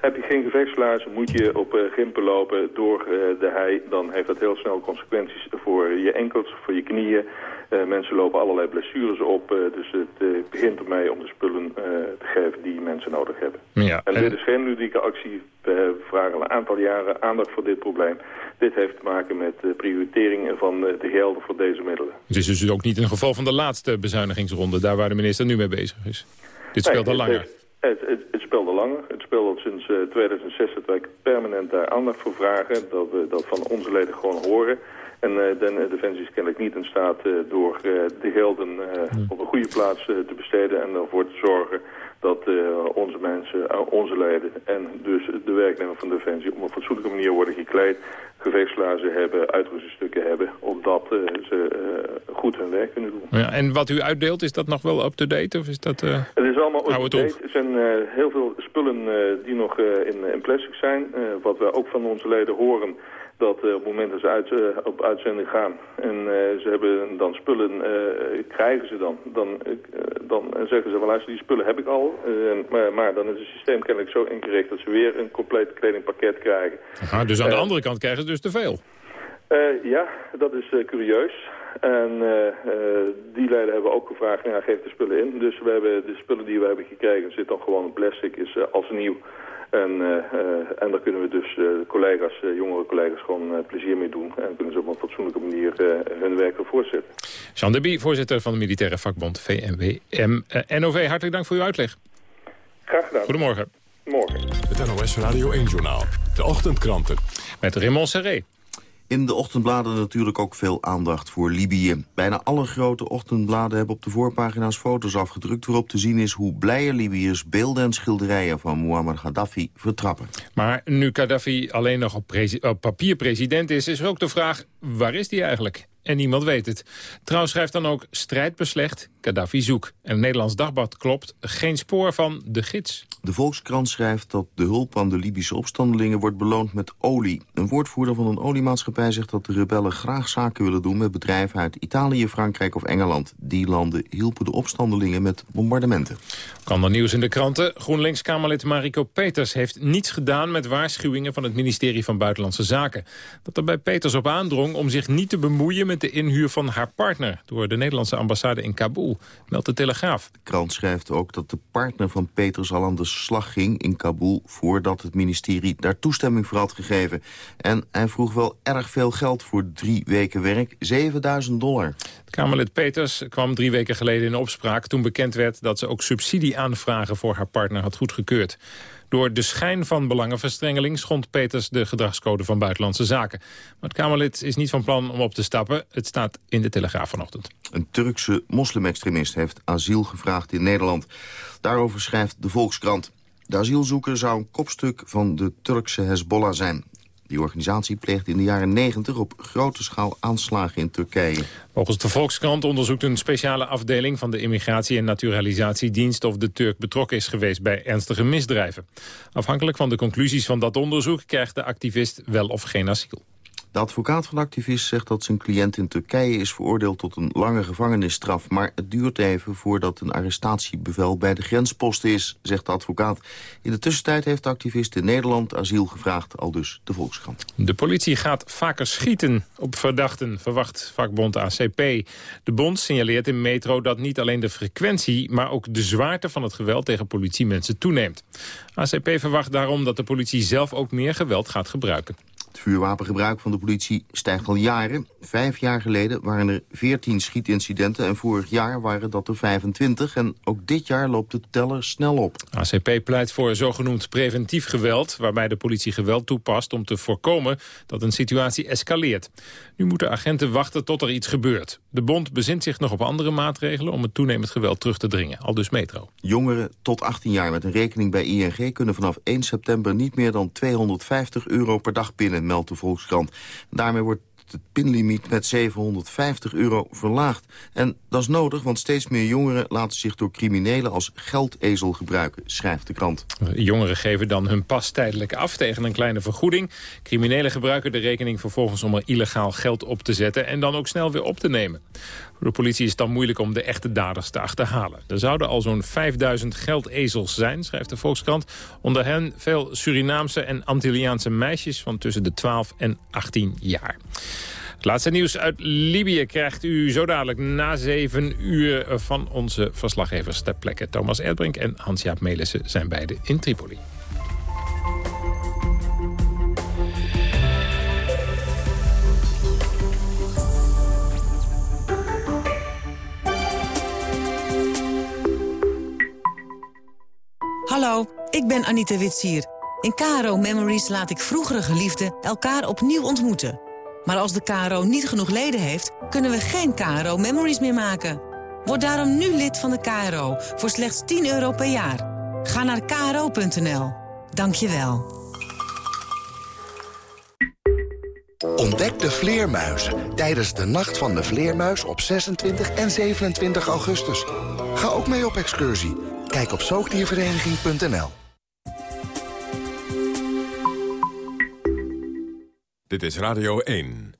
Heb je geen gevechtslaarzen, moet je op gimpen lopen door eh, de hei, dan heeft dat heel snel consequenties voor je enkels, voor je knieën. Eh, mensen lopen allerlei blessures op, dus het begint ermee om de spullen te geven die mensen nodig hebben. Ja, En dit is geen ludieke actie. We vragen al een aantal jaren aandacht voor dit probleem. Dit heeft te maken met de prioritering van de gelden voor deze middelen. Het is dus ook niet een geval van de laatste bezuinigingsronde... daar waar de minister nu mee bezig is. Dit speelt al Nee, langer. Het, het, het speelt al langer. Het speelt al sinds eh, 2006 dat wij permanent daar aandacht voor vragen. Dat we dat van onze leden gewoon horen. En eh de Defensie is kennelijk niet in staat eh, door eh, de gelden eh, op een goede plaats eh, te besteden... en ervoor te zorgen dat eh, onze mensen, eh, onze leden en dus de werknemer van Defensie... op een fatsoenlijke manier worden gekleed, gevechtslaarzen hebben, uitrustingstukken hebben... opdat eh, ze goed hun werk kunnen doen. Ja, en wat u uitdeelt, is dat nog wel up-to-date? Of is dat... Het is allemaal up-to-date. Er zijn heel veel spullen die nog in, in plastic zijn. Wat we ook van onze leden horen, dat eh, op het moment dat ze uit, eh, op uitzending gaan en eh, ze hebben dan spullen, krijgen ze dan, dan, dan zeggen ze van luister, die spullen heb ik al. Maar, maar dan is het systeem kennelijk zo ingericht dat ze weer een compleet kledingpakket krijgen. aha, dus aan de andere kant krijgen ze dus te veel. ja, dat is curieus. En die leden hebben ook gevraagd, nou ja, geef de spullen in. Dus we hebben de spullen die we hebben gekregen, zit dan gewoon in plastic, is als nieuw. En, eh, eh, en daar kunnen we dus eh, collega's, eh, jongere collega's, gewoon eh, plezier mee doen. En kunnen ze op een fatsoenlijke manier eh, hun werk voortzetten. Jean de Bie, voorzitter van de militaire vakbond VNWM. NOV, hartelijk dank voor uw uitleg. Graag gedaan. Goedemorgen. Morgen. Het NOS Radio 1-journaal. De ochtendkranten. Met Raymond Serré. In de ochtendbladen natuurlijk ook veel aandacht voor Libië. Bijna alle grote ochtendbladen hebben op de voorpagina's foto's afgedrukt... waarop te zien is hoe blije Libiërs beelden en schilderijen van Muammar Gaddafi vertrappen. Maar nu Gaddafi alleen nog op, op papier president is, is er ook de vraag... waar is die eigenlijk? En niemand weet het. Trouw schrijft dan ook strijd beslecht, Gaddafi zoek. En het Nederlands Dagblad klopt, geen spoor van de gids. De Volkskrant schrijft dat de hulp aan de Libische opstandelingen wordt beloond met olie. Een woordvoerder van een oliemaatschappij zegt dat de rebellen graag zaken willen doen met bedrijven uit Italië, Frankrijk of Engeland. Die landen hielpen de opstandelingen met bombardementen. Kan er nieuws in de kranten. GroenLinks-Kamerlid Mariko Peters heeft niets gedaan met waarschuwingen van het ministerie van Buitenlandse Zaken. Dat er bij Peters op aandrong om zich niet te bemoeien met de inhuur van haar partner door de Nederlandse ambassade in Kabul, meldt de Telegraaf. De krant schrijft ook dat de partner van Peters al aan de slag ging in Kabul voordat het ministerie daar toestemming voor had gegeven. En hij vroeg wel erg veel geld voor drie weken werk, 7000 dollar. Kamerlid Peters kwam drie weken geleden in opspraak... toen bekend werd dat ze ook subsidieaanvragen voor haar partner had goedgekeurd. Door de schijn van belangenverstrengeling schond Peters de gedragscode van Buitenlandse Zaken. Maar het Kamerlid is niet van plan om op te stappen. Het staat in de Telegraaf vanochtend. Een Turkse moslimextremist heeft asiel gevraagd in Nederland. Daarover schrijft de Volkskrant. De asielzoeker zou een kopstuk van de Turkse Hezbollah zijn. Die organisatie pleegt in de jaren 90 op grote schaal aanslagen in Turkije. Volgens de Volkskrant onderzoekt een speciale afdeling van de Immigratie- en Naturalisatiedienst of de Turk betrokken is geweest bij ernstige misdrijven. Afhankelijk van de conclusies van dat onderzoek krijgt de activist wel of geen asiel. De advocaat van de activist zegt dat zijn cliënt in Turkije is veroordeeld tot een lange gevangenisstraf. Maar het duurt even voordat een arrestatiebevel bij de grenspost is, zegt de advocaat. In de tussentijd heeft de activist in Nederland asiel gevraagd, al dus de Volkskrant. De politie gaat vaker schieten op verdachten, verwacht vakbond ACP. De bond signaleert in Metro dat niet alleen de frequentie, maar ook de zwaarte van het geweld tegen politiemensen toeneemt. ACP verwacht daarom dat de politie zelf ook meer geweld gaat gebruiken. Het vuurwapengebruik van de politie stijgt al jaren. Vijf jaar geleden waren er 14 schietincidenten en vorig jaar waren dat er 25. En ook dit jaar loopt de teller snel op. ACP pleit voor zogenoemd preventief geweld... waarbij de politie geweld toepast om te voorkomen dat een situatie escaleert. Nu moeten agenten wachten tot er iets gebeurt. De bond bezint zich nog op andere maatregelen om het toenemend geweld terug te dringen. Al dus metro. Jongeren tot 18 jaar met een rekening bij ING kunnen vanaf 1 september niet meer dan 250 euro per dag pinnen meldt de Volkskrant. Daarmee wordt het pinlimiet met 750 euro verlaagd. En dat is nodig, want steeds meer jongeren laten zich door criminelen als geldezel gebruiken, schrijft de krant. Jongeren geven dan hun pas tijdelijk af tegen een kleine vergoeding. Criminelen gebruiken de rekening vervolgens om er illegaal geld op te zetten en dan ook snel weer op te nemen. Voor de politie is het dan moeilijk om de echte daders te achterhalen. Er zouden al zo'n 5000 geldezels zijn, schrijft de Volkskrant. Onder hen veel Surinaamse en Antilliaanse meisjes van tussen de 12 en 18 jaar. Het laatste nieuws uit Libië krijgt u zo dadelijk na zeven uur van onze verslaggevers ter plekke. Thomas Erdbrink en Hans-Jaap Melissen zijn beide in Tripoli. Hallo, ik ben Anita Witsier. In KRO Memories laat ik vroegere geliefden elkaar opnieuw ontmoeten. Maar als de KRO niet genoeg leden heeft, kunnen we geen KRO Memories meer maken. Word daarom nu lid van de KRO voor slechts 10 euro per jaar. Ga naar kro.nl. Dank je wel. Ontdek de vleermuizen tijdens de Nacht van de Vleermuis op 26 en 27 augustus. Ga ook mee op excursie. Kijk op zoogdiervereniging.nl. Dit is Radio 1.